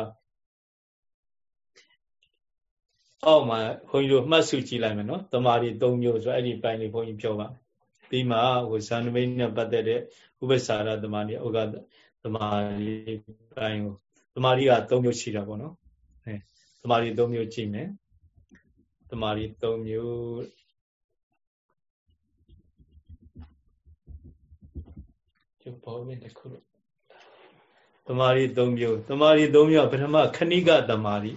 အောက်မှာဘုန်းကြီးတို့မှတ်စုကြည့်လိုက်မယ်နော်တမာရီ၃မျိုးဆိုအဲ့ဒီပိုင်းလေးဘုန်းကြီးပြောပါပြီးမှဟိုဇန်နမိတ်နဲ့ပတ်သက်တဲ့ဥပ္ပစာရတမာရီဥက္ကတမာရီပိုင်းကိုတမာရီက၃မျိုးရှိတာပေါ့နော်အဲတမာရီ၃မျိုးကြည့်မယ်တမာရီ၃မျိုးကျဘောမင်းတစ်ခုလို့တမာရီ၃မျိုးတမာရီ၃မျိုးပထမခဏိကတမာရီ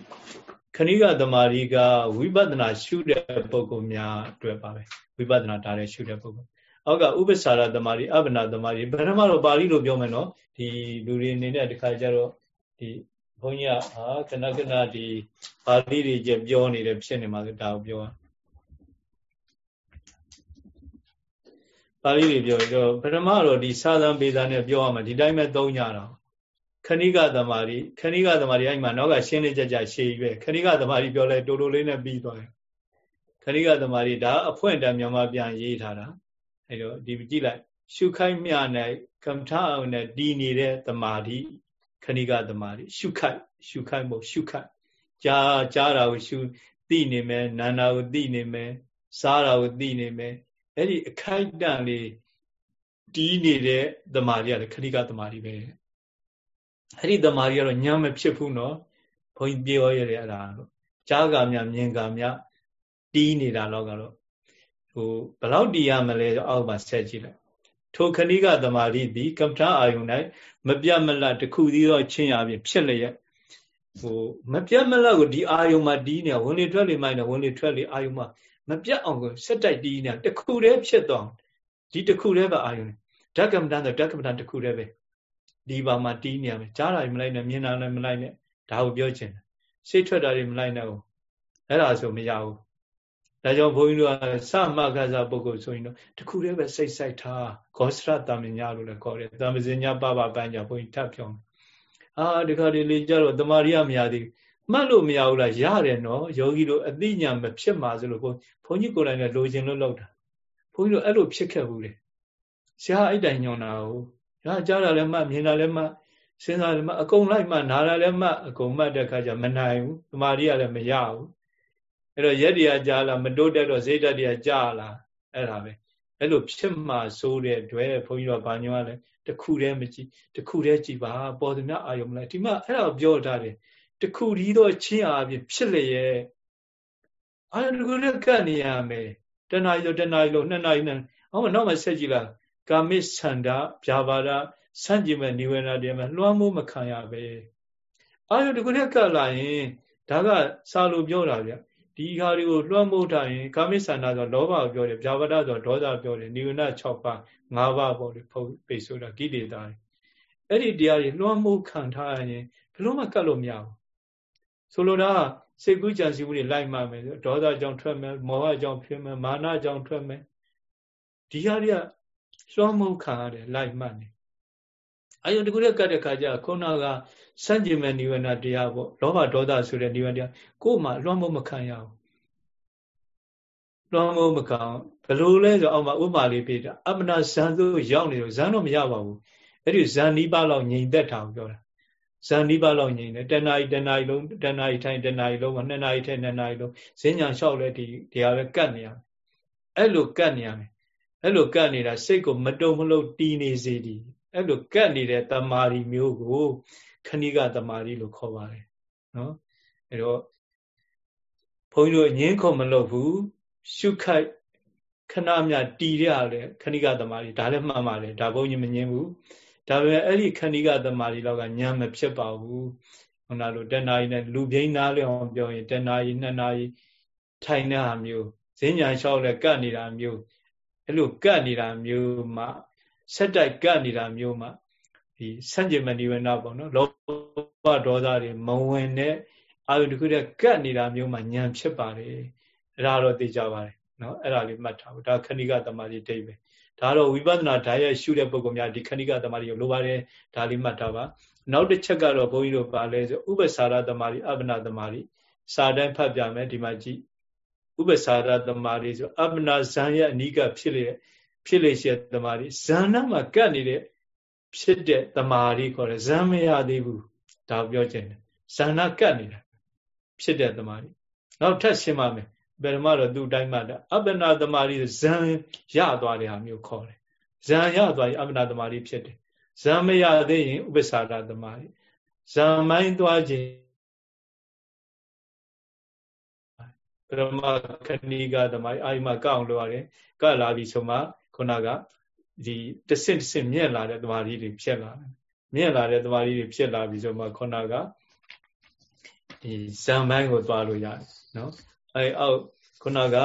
ခဏိကတမာရီကဝိပဿနာရှုတဲ့ပုဂ္ဂိုလ်များအတွက်ပါပဲဝိပဿနာဒါလည်းရှုတဲ့ပုဂ္ဂိုလ်အောက်ကဥပ္ပစာရတမာရီအပ္ပနာတမာရီပထမတော့ပါဠိလိုပြောမယ်နော်ဒီလူတွေအနေနဲ့ဒီခါကျတော့ဒီဘုန်းကြီးကဟာခဏခဏဒီပါဠိတွေကျပြောနေတယ်ဖြစ်နေမှာဆိုဒါကိုပြောပါဠိတွေပြောတော့ပထမတော့ဒီစာသံပေသာနဲ့ပြောရမှာဒီတိုင်းပဲသုံးကြတာ ခဏိကသမารိခဏိကသမารိအဲ့မှာနောက်ကရှင်းနေကြကြရှေးရွယ်ခဏိကသမารိပြောလဲတိုးတိုးလေးနဲ့ပြီးသွားတယ်ခဏိကသမารိဒါအဖွင့်တံမြန်မာပြန်ရေးထားတာအဲ့တော့ဒီကြည့်လိုက်ရှုခိုက်မြနဲ့ကမ္မထာအောင်နဲ့တည်နေတဲ့တမာတိခဏိကတမာတိရှုခိုက်ရှုခိုက်မို့ရှုခိုက်ကြားကြားတာကိုရှုသိနေမယ်နာနာကိုသိနေမယ်စားတာကိုသိနေမယ်အဲ့ဒီအခိုက်တန့်လေးတီးနေတဲ့တမာတိကလည်းခဏိကတမာတိပဲ အဲ့ဒီတမာတိကတော့ညာမဖြစ်ဘူးနော်ဘုန်းကြီးပြောရတယ်အဲ့ဒါကြားကမြမြင်ကမြတီးနေတာတော့ကတော့ဟိုဘလောက်တည်ရမလဲအောက်မှာဆက်ကြည့်လိုက်ထိုခဏိကသမာဓိသည်ကမ္ဘာအာယုန်၌မပြတ်မလတ်တခုသေးသောချင်းရာဖြင့်ဖြစ်လျက်ဟိုမပြတ်မလတ်ကိုဒီအာယုန်မှာတီးနေဝင်လေထွက်လေမိုင်းနေဝင်လေထွက်လေအာယုန်မှာမပြတ်အောင်ကိုဆက်တိုက်တီးနေတခုတည်းဖြစ်သွားဒီတခုတည်းပဲအာယုန်ဓကမ္မတန်ဆိုဓကမ္မတန်တခုတည်းပဲ ဒီပါမှာတီးနေရမယ်ကြားတာတွေမလိုက်နဲ့မြင်တာလည်းမလိုက်နဲ့ဒါကိုပြောချင်တယ်စိတ်ထွက်တာတွေမလိုက်နဲ့ဘူးအဲ့ဒါဆိုမရဘူးဒါကြောင့်ဘုန်းကြီးတို့ကစမခါစားပုဂ္ဂိုလ်ဆိုရင်တော့တခုတည်းပဲစိတ်ဆိုင်ထားဂောစရတာမညာလို့လည်းခေါ်တယ်တာမစညာပပပန်းကြဘုန်းကြီးထပ်ပြောတယ်အာဒီခါဒီလေးကြတော့တမာရိယမရသေးမှတ်လို့မရဘူးလားရတယ်နော်ယောဂီတို့အသိဉာဏ်မဖြစ်မှာဆိုလို့ဘုန်းကြီးကိုယ်တိုင်လည်းလိုချင်လို့လောက်တာဘုန်းကြီးတို့အဲ့လိုဖြစ်ခဲ့ဘူးလေဆရာအဲ့တိုင်ညွန်တာကို ရကြားတာလည်းမှတ်မြင်တာလည်းမှတ်စဉ်းစားလည်းမှတ်အကုန်လိုက်မှနားတာလည်းမှတ်အကုန်မှတ်တဲ့ခါကျမနိုင်ဘူးတမာရိယလည်းမရဘူးအဲ့တော့ရက်တရားကြာလာမတိုးတက်တော့ဈေးတက်တရားကြာလာအဲ့ဒါပဲအဲ့လိုဖြစ်မှဆိုးတဲ့အတွက်ဘုန်းကြီးတို့ကဘာညောလဲတခုတည်းမကြည့်တခုတည်းကြည့်ပါပေါ်သမျှအာယုံမလဲဒီမှာအဲ့ဒါပြောထားတယ်တခုဒီတော့ချင်းအားဖြင့်ဖြစ်လျက်အာယုံတခုနဲ့ကတ်နေရမယ်တဏှာရီတော့တဏှာရီလို့နှစ်နာရီနဲ့အော်နောက်မှဆက်ကြည့်လား ကာမိဆန္ဒဗျာပါဒစန့်ကျင်မဲ့နိဝေနတရားမှာလွှမ်းမိုးမခံရပဲအာယုံတခုနဲ့ကတ်လာရင်ဒါကစာလို့ပြောတာဗျဒီဟာတွေကိုလွှမ်းမိုးထားရင်ကာမိဆန္ဒဆိုလောဘကိုပြောတယ်ဗျာပါဒဆိုဒေါသပြောတယ်နိဝရဏ6ပါး5ပါးပေါ့လေဖုတ်ပိတ်ဆိုတာကိလေသာအဲ့ဒီတရားတွေလွှမ်းမိုးခံထားရရင်ဘယ်လို့မှကတ်လို့မရဘူးဆိုလိုတာစိတ်ကူးကြံစည်မှုတွေလိုက်မှမယ်ဒေါသကြောင့်ထွက်မယ်မောဟကြောင့်ဖြစ်မယ်မာနကြောင့်ထွက်မယ်ဒီဟာတွေက လွှမ်းမိုးခံရတယ်လိုက်မှနေအယုံတကူရကတ်တဲ့ခါကျခုနကစန့်ကျင်မဲ့နိဗ္ဗာန်တရားပေါ့လောဘဒေါသဆိုတဲ့နိဗ္ဗာန်တရားကိုယ်မှလွှမ်းမိုးမခံရဘူးလွှမ်းမိုးမခံဘယ်လိုလဲဆိုအောက်မှာဥပမာလေးပြတာအပ္ပနာဇန်သို့ရောက်နေတော့ဇန်တော့မရပါဘူးအဲ့ဒီဇန်နိပါလောက်ငြိမ်သက်တာကိုပြောတာဇန်နိပါလောက်ငြိမ်တယ်တဏှာကြီးတဏှာကြီးလုံးတဏှာကြီးထိုင်တဏှာကြီးလုံးမှာနှစ်နာရီထဲနှစ်နာရီလုံးဈဉ္ညာလျှောက်လဲဒီတရားပဲကတ်နေရမယ်အဲ့လိုကတ်နေရမယ် အဲ့လိုကတ်နေတာစိတ်ကိုမတုံမလို့တီးနေစေသည်အဲ့လိုကတ်နေတဲ့တမာရီမျိုးကိုခဏိကတမာရီလို့ခေါ်ပါတယ်နော်အဲ့တော့ဘုန်းကြီးတို့ငင်းခုံမလုပ်ဘူးရှုခိုက်ခဏမြတီးရတယ်ခဏိကတမာရီဒါလည်းမှန်ပါတယ်ဒါဘုန်းကြီးမငင်းဘူးဒါပေမဲ့အဲ့ဒီခဏိကတမာရီလောက်ကညာမဖြစ်ပါဘူးဟိုနာလိုတဏှာကြီးနဲ့လူပြိန်းနားလျောင်ပြောရင်တဏှာကြီးနှစ်နာရီထိုင်နေတာမျိုးဈဉ္ညာလျှောက်လဲကတ်နေတာမျိုး အဲ့လိုကတ်နေတာမျိုးမှဆက်တိုက်ကတ်နေတာမျိုးမှဒီစัจ jin မနိဝေနပေါ့နော်လောဘဒေါသတွေမဝင်တဲ့အာယုတစ်ခုတည်းကတ်နေတာမျိုးမှဉာဏ်ဖြစ်ပါတယ်အဲ့ဒါတော့သိကြပါတယ်နော်အဲ့ဒါလေးမှတ်ထားဖို့ဒါခဏိကတမာတိဒိဋ္ဌိပဲဒါတော့ဝိပဿနာဓာတ်ရရှုတဲ့ပုဂ္ဂိုလ်များဒီခဏိကတမာတိကိုလိုပါတယ်ဒါလေးမှတ်ထားပါနောက်တစ်ချက်ကတော့ဘုန်းကြီးတို့ပါလဲဆိုဥပ္ပစာရတမာတိအပ္ပနာတမာတိစာတိုင်းဖတ်ပြမယ်ဒီမှာကြည့် ဥပ္ပစာရတမာတိဆိုအပ္ပနာဇံရဲ့အနိကဖြစ်လေဖြစ်လေရှိတဲ့တမာတိဇာနာမှာကတ်နေတဲ့ဖြစ်တဲ့တမာတိခေါ်တယ်ဇံမရသေးဘူးဒါပြောချင်တယ်ဇာနာကတ်နေတာဖြစ်တဲ့တမာတိနောက်ထပ်ရှင်းပါမယ်ဘယ်မှာတော့သူ့တိုင်းမှာအပ္ပနာတမာတိဇံရသွားတဲ့ဟာမျိုးခေါ်တယ်ဇံရသွားရင်အပ္ပနာတမာတိဖြစ်တယ်ဇံမရသေးရင်ဥပ္ပစာရတမာတိဇံမိုင်းသွားခြင်း ပရမခဏီကတမာတိအာယမကောက်လို့ရတယ်ကလာပြီဆိုမှခုနကဒီတဆင့်တဆင့်မြင့်လာတဲ့တမာတိတွေဖြစ်လာတယ်မြင့်လာတဲ့တမာတိတွေဖြစ်လာပြီဆိုမှခုနကဒီဇံမိုင်းကိုသွားလို့ရတယ်နော်အဲအောက်ခုနက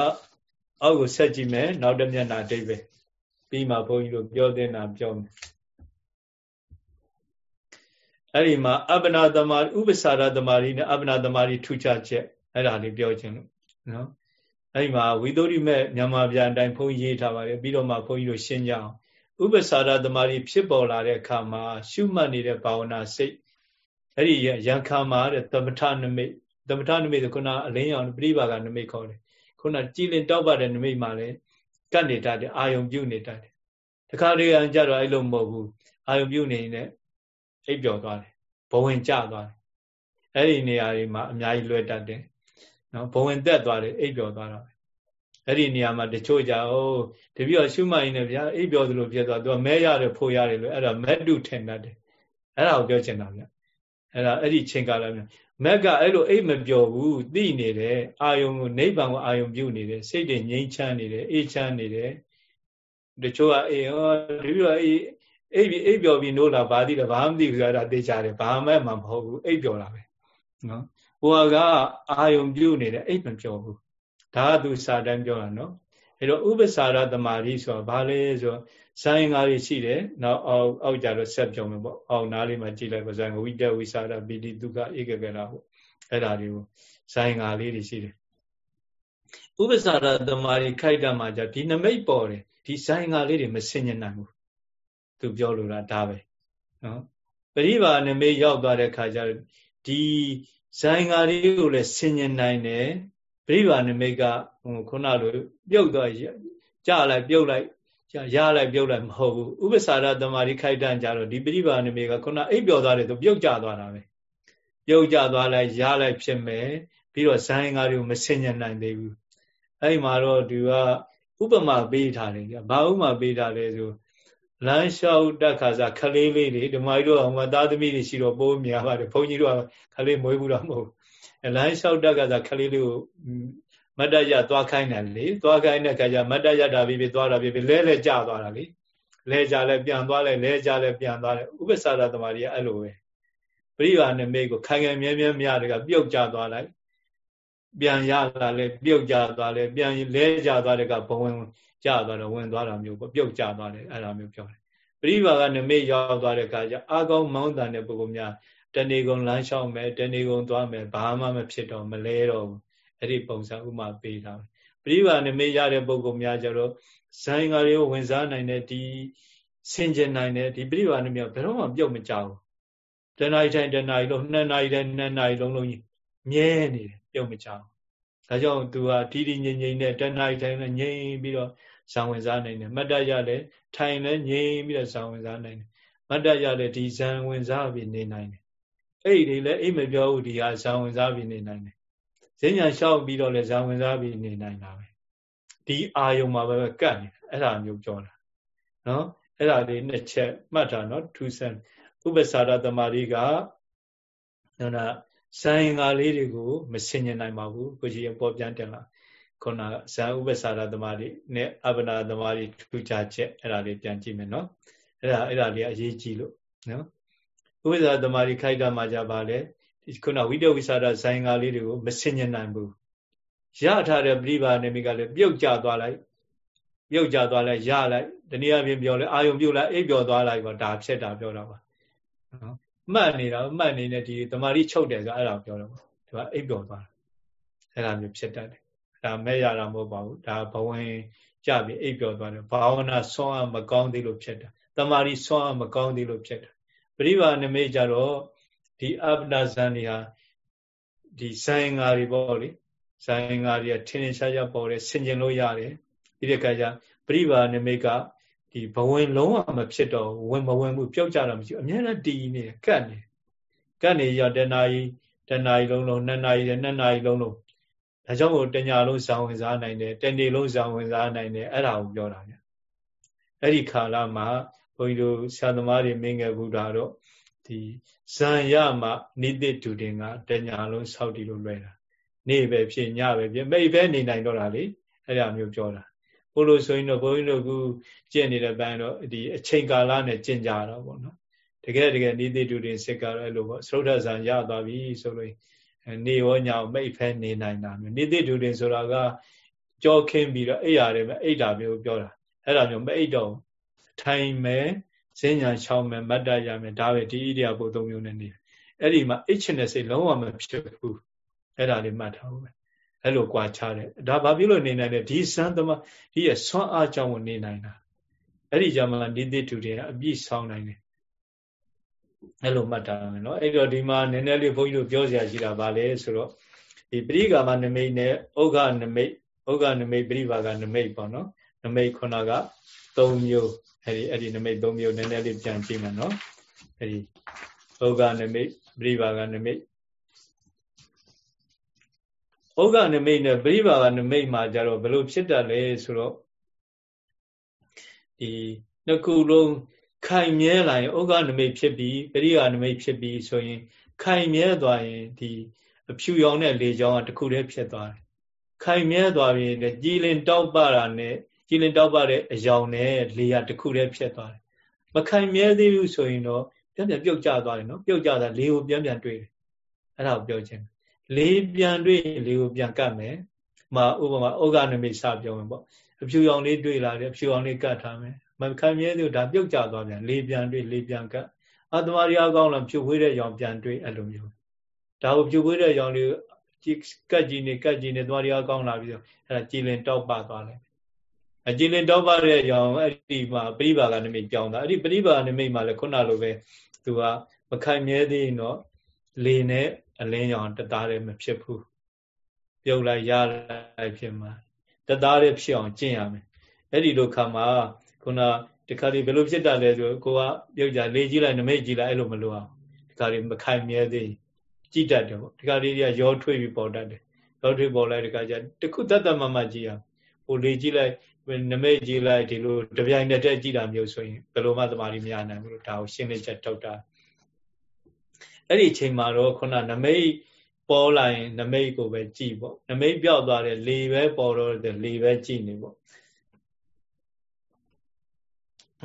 အောက်ကိုဆက်ကြည့်မယ်နောက်တစ်မျက်နှာအတိတ်ပဲပြီးမှဘုန်းကြီးတို့ပြောတဲ့နာပြောမယ်အဲ့ဒီမှာအပ္ပနာသမารဥပ္ပစာရသမารီနဲ့အပ္ပနာသမารီထူခြားချက်အဲ့ဒါလေးပြောခြင်းလို့ နော်အဲ့ဒီမှာဝိသုရိမဲ့မြန်မာပြန်အတိုင်းဘုန်းကြီးရေးထားပါတယ်ပြီးတော့မှဘုန်းကြီးတို့ရှင်းကြအောင်ဥပ္ပစာရသမารီဖြစ်ပေါ်လာတဲ့အခါမှာရှုမှတ်နေတဲ့ဘာဝနာစိတ်အဲ့ဒီရံခါမှာတဲ့သမထနမိတ်သမထနမိတ်ဆိုခုနအလင်းရောင်ပြိပါကနမိတ်ခေါ်တယ်ခုနကြည်လင်တောက်ပါတဲ့နမိတ်မှာလည်းကတ်နေတတ်တယ်အာယုံပြုတ်နေတတ်တယ်တခါတည်းကကြတော့အဲ့လိုမဟုတ်ဘူးအာယုံပြုတ်နေနေအိပ်ပျော်သွားတယ်ဘဝင်ကျသွားတယ်အဲ့ဒီနေရာတွေမှာအများကြီးလွဲတတ်တယ် နော်ဘဝင်တက်သွားတယ်အိပ်ပျော်သွားတာပဲအဲ့ဒီနေရာမှာတချို့ကြအိုးတပြည့်တော့ရှုမှတ်ရင်းနဲ့ဗျာအိပ်ပျော်သလိုဖြစ်သွားသူကမဲရတယ်ဖို့ရတယ်လို့အဲ့ဒါမက်တုထင်တတ်တယ်အဲ့ဒါကိုပြောချင်တာဗျအဲ့ဒါအဲ့ဒီချိန်ကာလမျိုးမက်ကအဲ့လိုအိပ်မပျော်ဘူးသိနေတယ်အာယုံကိုနိဗ္ဗာန်ကိုအာယုံပြုနေတယ်စိတ်တွေငြိမ်းချမ်းနေတယ်အေးချမ်းနေတယ်တချို့ကအေးဟောဒီလိုအေးအိပ်ပြီးအိပ်ပျော်ပြီးနိုးလာဘာသိလဲဘာမှမသိဘူးဆိုတာသိကြတယ်ဘာမှမမဟုတ်ဘူးအိပ်ပျော်တာပဲနော် ဟိုကအာယုံပြုနေတယ်အိပ်မပျော်ဘူးဒါကသူစာတန်းပြောတာနော်အဲ့တော့ဥပ္ပစာရသမารီဆိုတာဘာလဲဆိုဇိုင်းငါးလေးရှိတယ်နောက်အောက်အောက်ကြတော့ဆက်ပြောမယ်ပေါ့အောက်နားလေးမှာကြည့်လိုက်ပါဇိုင်းဝိတဝိစာရပိတိဒုက္ခဧကကရပေါ့အဲ့ဒါတွေကိုဇိုင်းငါးလေးတွေရှိတယ်ဥပ္ပစာရသမารီခိုက်တာမှာじゃဒီနမိတ်ပေါ်တယ်ဒီဇိုင်းငါးလေးတွေမဆင်ញနိုင်ဘူးသူပြောလိုတာဒါပဲနော်ပရိပါနမိတ်ရောက်သွားတဲ့ခါကျဒီ ဇိုင်းငါးလေးကိုလည်းဆင်ញနိုင်တယ်ပရိပါနမိတ်ကဟိုခုနလိုပြုတ်သွားကြလိုက်ပြုတ်လိုက်ရလိုက်ပြုတ်လိုက်မဟုတ်ဘူးဥပ္ပစာရသမารိခိုက်တန်ကြတော့ဒီပရိပါဏမေကခုနအိပ်ပျော်သွားတယ်သူပြုတ်ကျသွားတာပဲပြုတ်ကျသွားလိုက်ရလိုက်ဖြစ်မယ်ပြီးတော့ဇိုင်းကားတွေကိုမဆင်ញနိုင်သေးဘူးအဲ့ဒီမှာတော့သူကဥပမာပေးထားတယ်ကြာဘာဥပမာပေးထားလဲဆို လမ်းလျှောက်တက်ခါစားခလေးလေးတွေဓမ္မကြီးတို့ကဟိုသားသမီးတွေရှိတော့ပိုးများပါတယ်ဘုန်းကြီးတို့ကခလေးမွေးဘူးတော့မဟုတ်လမ်းလျှောက်တက်ခါစားခလေးလေးကိုမတ္တရသွားခိုင်းတယ်လေသွားခိုင်းတဲ့ခါကျမတ္တရတာပြီးပြီးသွားတာပြီးပြီးလဲလဲကြသွားတာလေလဲကြလဲပြန်သွားလဲလဲကြလဲပြန်သွားတယ်ဥပ္ပစာရသမารီကအဲ့လိုပဲပရိပါဏမိတ်ကိုခိုင်ခိုင်မြဲမြဲမြတကပြုတ်ကြသွားလိုက်ပြန်ရလာလဲပြုတ်ကြသွားလဲပြန်လဲကြသွားတဲ့ကဘဝင် ကြသွားတော့ဝင်သွားတာမျိုးပေါ့ပြုတ်ကြသွားတယ်အဲ့ဒါမျိုးပြောတယ်ပရိပါကနမိတ်ရောက်သွားတဲ့အခါကျအာကောင်းမောင်းတန်တဲ့ပုဂ္ဂိုလ်များတဏီကုံလမ်းလျှောက်မယ်တဏီကုံသွားမယ်ဘာမှမဖြစ်တော့မလဲတော့ဘူးအဲ့ဒီပုံစံဥမာပေးတာပရိပါနမိတ်ရတဲ့ပုဂ္ဂိုလ်များကျတော့ဇိုင်းကားလေးကိုဝင်စားနိုင်တဲ့ဒီဆင်ကျင်နိုင်တဲ့ဒီပရိပါနမိတ်ဘယ်တော့မှပြုတ်မကြဘူးတဏှာတိုင်းတဏှာလုံးနှစ်နာရီတိုင်းနှစ်နာရီလုံးလုံးကြီးမြဲနေတယ်ပြုတ်မကြဘူးဒါကြောင့်သူကတီတီငြိမ်ငြိမ်နဲ့တဏှာတိုင်းနဲ့ငြိမ်ပြီးတော့ ဇံဝင်စားနိုင်တယ်မတ္တရလည်းထိုင်လည်းငြိမ်ပြီးတော့ဇံဝင်စားနိုင်တယ်မတ္တရလည်းဒီဇံဝင်စားပြီးနေနိုင်တယ်အဲ့ဒီလည်းအိမ်မပြောဘူးဒီဟာဇံဝင်စားပြီးနေနိုင်တယ်ဈဉ္ညာလျှောက်ပြီးတော့လည်းဇံဝင်စားပြီးနေနိုင်တာပဲဒီအာယုံမှာပဲကတ်နေအဲ့ဒါမျိုးပြောတာနော်အဲ့ဒါလေးနှစ်ချက်မှတ်တာနော်ထူးဆန်းဥပ္ပစာရသမารီကနော်နာဇာယင်္ဂါလေးတွေကိုမဆင်ញင်နိုင်ပါဘူးကိုကြီးပေါ်ပြန်တင်လာ ခုနဇာဥပ္ပစာရသမားတွေနဲ့အပနာသမားတွေထူခြားချက်အဲ့ဒါလေးပြန်ကြည့်မယ်နော်အဲ့ဒါအဲ့ဒါလေးအရေးကြီးလို့နော်ဥပ္ပစာသမားတွေခိုက်တာမှကြပါလေဒီခုနဝိတ္တဝိစာရဇိုင်ကားလေးတွေကိုမဆင်ញင်နိုင်ဘူးရထားတဲ့ပြိပါနေမိကလည်းပြုတ်ကျသွားလိုက်ပြုတ်ကျသွားလိုက်ရလိုက်တနည်းအားဖြင့်ပြောလဲအာယုံပြုတ်လိုက်အိပ်ပျော်သွားလိုက်ပါဒါဖြစ်တာပြောတာပါနော်မှတ်နေတာမှတ်နေတဲ့ဒီတမာရီချုပ်တယ်ဆိုအဲ့ဒါပြောတော့ဒီမှာအိပ်ပျော်သွားတာအဲ့ဒါမျိုးဖြစ်တတ်တယ် ဒါမဲ့ရတာမဟုတ်ပါဘူးဒါဘဝင်ကြပြီးအိပ်ပျော်သွားတယ်ဘာဝနာဆွမ်းအမကောင်းသေးလို့ဖြစ်တာတမာရီဆွမ်းအမကောင်းသေးလို့ဖြစ်တာပရိပါနမိတ်ကြတော့ဒီအပ္ပဒဇန်တွေဟာဒီဆိုင်ငါတွေပေါ့လေဆိုင်ငါတွေကထင်းထင်းရှားရှားပေါ်တယ်ဆင်ကျင်လို့ရတယ်ဒီတခါကျပရိပါနမိတ်ကဒီဘဝင်လုံးဝမဖြစ်တော့ဝင်မဝင်မှုပျောက်ကြတာမရှိဘူးအများနဲ့တည်နေကတ်နေကတ်နေရတဏှာကြီးတဏှာကြီးလုံးလုံးနှစ်နာရီနှစ်နာရီလုံးလုံး ဒါကြောင့်ကိုတညာလုံးဇောင်းဝင်စားနိုင်တယ်တနေ့လုံးဇောင်းဝင်စားနိုင်တယ်အဲ့ဒါကိုပြောတာဗျအဲ့ဒီခါလာမှာဘုန်းကြီးတို့ဆရာသမားတွေမင်းငယ်ဘုရားတော့ဒီဇံရမနိတိတူတင်ကတညာလုံးစောက်တည်လို့လွယ်တာနေ့ပဲဖြစ်ညပဲဖြစ်မိတ်ပဲနေနိုင်တော့တာလေအဲ့ဒါမျိုးပြောတာဘို့လို့ဆိုရင်တော့ဘုန်းကြီးတို့ကကျင့်နေတဲ့ဘန်းတော့ဒီအချိန်ကာလနဲ့ကျင့်ကြတော့ပေါ့နော်တကယ်တကယ်နိတိတူတင်စစ်ကတော့အဲ့လိုပေါ့သရုတ်ထဇံရသွားပြီဆိုလို့ နေရောညောင်မိတ်ဖဲနေနိုင်တာမျိုးနိတိတူတင်ဆိုတာကကြောခင်းပြီးတော့အိပ်ရတယ်ပဲအိပ်တာမျိုးပြောတာအဲ့ဒါမျိုးမအိပ်တော့ထိုင်မယ်စဉ္ညာချောင်းမယ်မတ္တရမယ်ဒါပဲဒီဣရိယာပုသုံးမျိုးနဲ့နေအဲ့ဒီမှာအိတ်ချင်တဲ့စိတ်လုံးဝမဖြစ်ဘူးအဲ့ဒါလေးမှတ်ထားဖို့ပဲအဲ့လိုကြွားချတယ်ဒါဘာဖြစ်လို့နေနိုင်လဲဒီစံသမဒီရဲ့ဆွမ်းအားကြောင့်နေနိုင်တာအဲ့ဒီကြမှာနိတိတူတွေအပြည့်ဆောင်နိုင်တယ် အဲ့လိုမှတ်ထားမယ်နော်အဲ့တော့ဒီမှာနည်းနည်းလေးဘုန်းကြီးတို့ပြောစရာရှိတာဗာလဲဆိုတော့ဒီပရိကာမနမိတ်နဲ့ဥက္ခနမိတ်ဥက္ခနမိတ်ပရိပါကနမိတ်ပေါ့နော်နမိတ်ခုနက၃မျိုးအဲ့ဒီအဲ့ဒီနမိတ်၃မျိုးနည်းနည်းလေးပြန်ကြည့်မယ်နော်အဲ့ဒီဥက္ခနမိတ်ပရိပါကနမိတ်ဥက္ကနမိတ်နဲ့ပရိပါကနမိတ်မှာကြတော့ဘယ်လိုဖြစ်တတ်လဲဆိုတော့ဒီနှစ်ခုလုံး ခိုင်မြဲလာရင်ဥက္ကနမိတ်ဖြစ်ပြီးပရိယာနမိတ်ဖြစ်ပြီးဆိုရင် ခိုင်မြဲသွားရင်ဒီအဖြူရောင်တဲ့လေကြောင်းကတခုတည်းဖြစ်သွားတယ်ခိုင်မြဲသွားပြီးကြည်လင်တောက်ပတာနဲ့ကြည်လင်တောက်ပတဲ့အယောင်နဲ့လေယာတခုတည်းဖြစ်သွားတယ်မခိုင်မြဲသေးဘူးဆိုရင်တော့ပြန်ပြန်ပြုတ်ကျသွားတယ်နော်ပြုတ်ကျတာလေကိုပြန်ပြန်တွေ့တယ်အဲ့ဒါကိုပြောခြင်းလေးပြန်တွေ့လေးကိုပြန်ကတ်မယ်။မှာဥပမာဩဃနမိတ်စပြောမယ်ပေါ့။အဖြူရောင်လေးတွေ့လာတယ်အဖြူရောင်လေးကတ်ထားမယ်။ မခံမြဲသေးဒါပြုတ်ကျသွားပြန်လေးပြန်တွေ့လေးပြန်ကတ်။အတ္တမရိယကောင်းလားဖြူဝေးတဲ့ရောင်ပြန်တွေ့အဲ့လိုမျိုး။ဒါကိုဖြူဝေးတဲ့ရောင်လေးကတ်ကြီးနေကတ်ကြီးနေသွားရိယကောင်းလာပြီးတော့အဲ့ဒါကြည်လင်တောက်ပသွားတယ်။အကြည်လင်တောက်ပတဲ့ရောင်အဲ့ဒီမှာပရိပါကနမိတ်ပြောင်းတာအဲ့ဒီပရိပါကနမိတ်မှာလည်းခုနလိုပဲသူကမခံမြဲသေးရင်တော့လေနဲ့အလင်းရောင်တသားတည်းမဖြစ်ဘူးပြုတ်လိုက်ရလိုက်ဖြစ်မှာတသားတည်းဖြစ်အောင်ကျင့်ရမယ်အဲ့ဒီလိုခါမှာ ခုနဒီခါလေးဘယ်လိုဖြစ်တာလဲဆိုကိုကပြုတ်ကြလေကြည့်လိုက်နမိတ်ကြည့်လိုက်အဲ့လိုမလိုအောင်ဒီခါလေးမခိုင်မြဲသေးကြည့်တတ်တယ်ပေါ့ဒီခါလေးကရောထွေးပြီးပေါ်တတ်တယ်ရောထွေးပေါ်လိုက်ဒီခါကျတခုတတ်တတ်မမကြည့်အောင်ဟိုလေကြည့်လိုက်နမိတ်ကြည့်လိုက်ဒီလိုတပြိုင်တည်းကြည့်တာမျိုးဆိုရင်ဘယ်လိုမှသမာဓိမရနိုင်ဘူးလို့ဒါကိုရှင်းလင်းချက်ထုတ်တာအဲ့ဒီအချိန်မှာတော့ခုနနမိတ်ပေါ်လာရင်နမိတ်ကိုပဲကြည်ပေါ့နမိတ်ပြောက်သွားတယ်လေပဲပေါ်တော့တယ်လေပဲကြည်နေပေါ့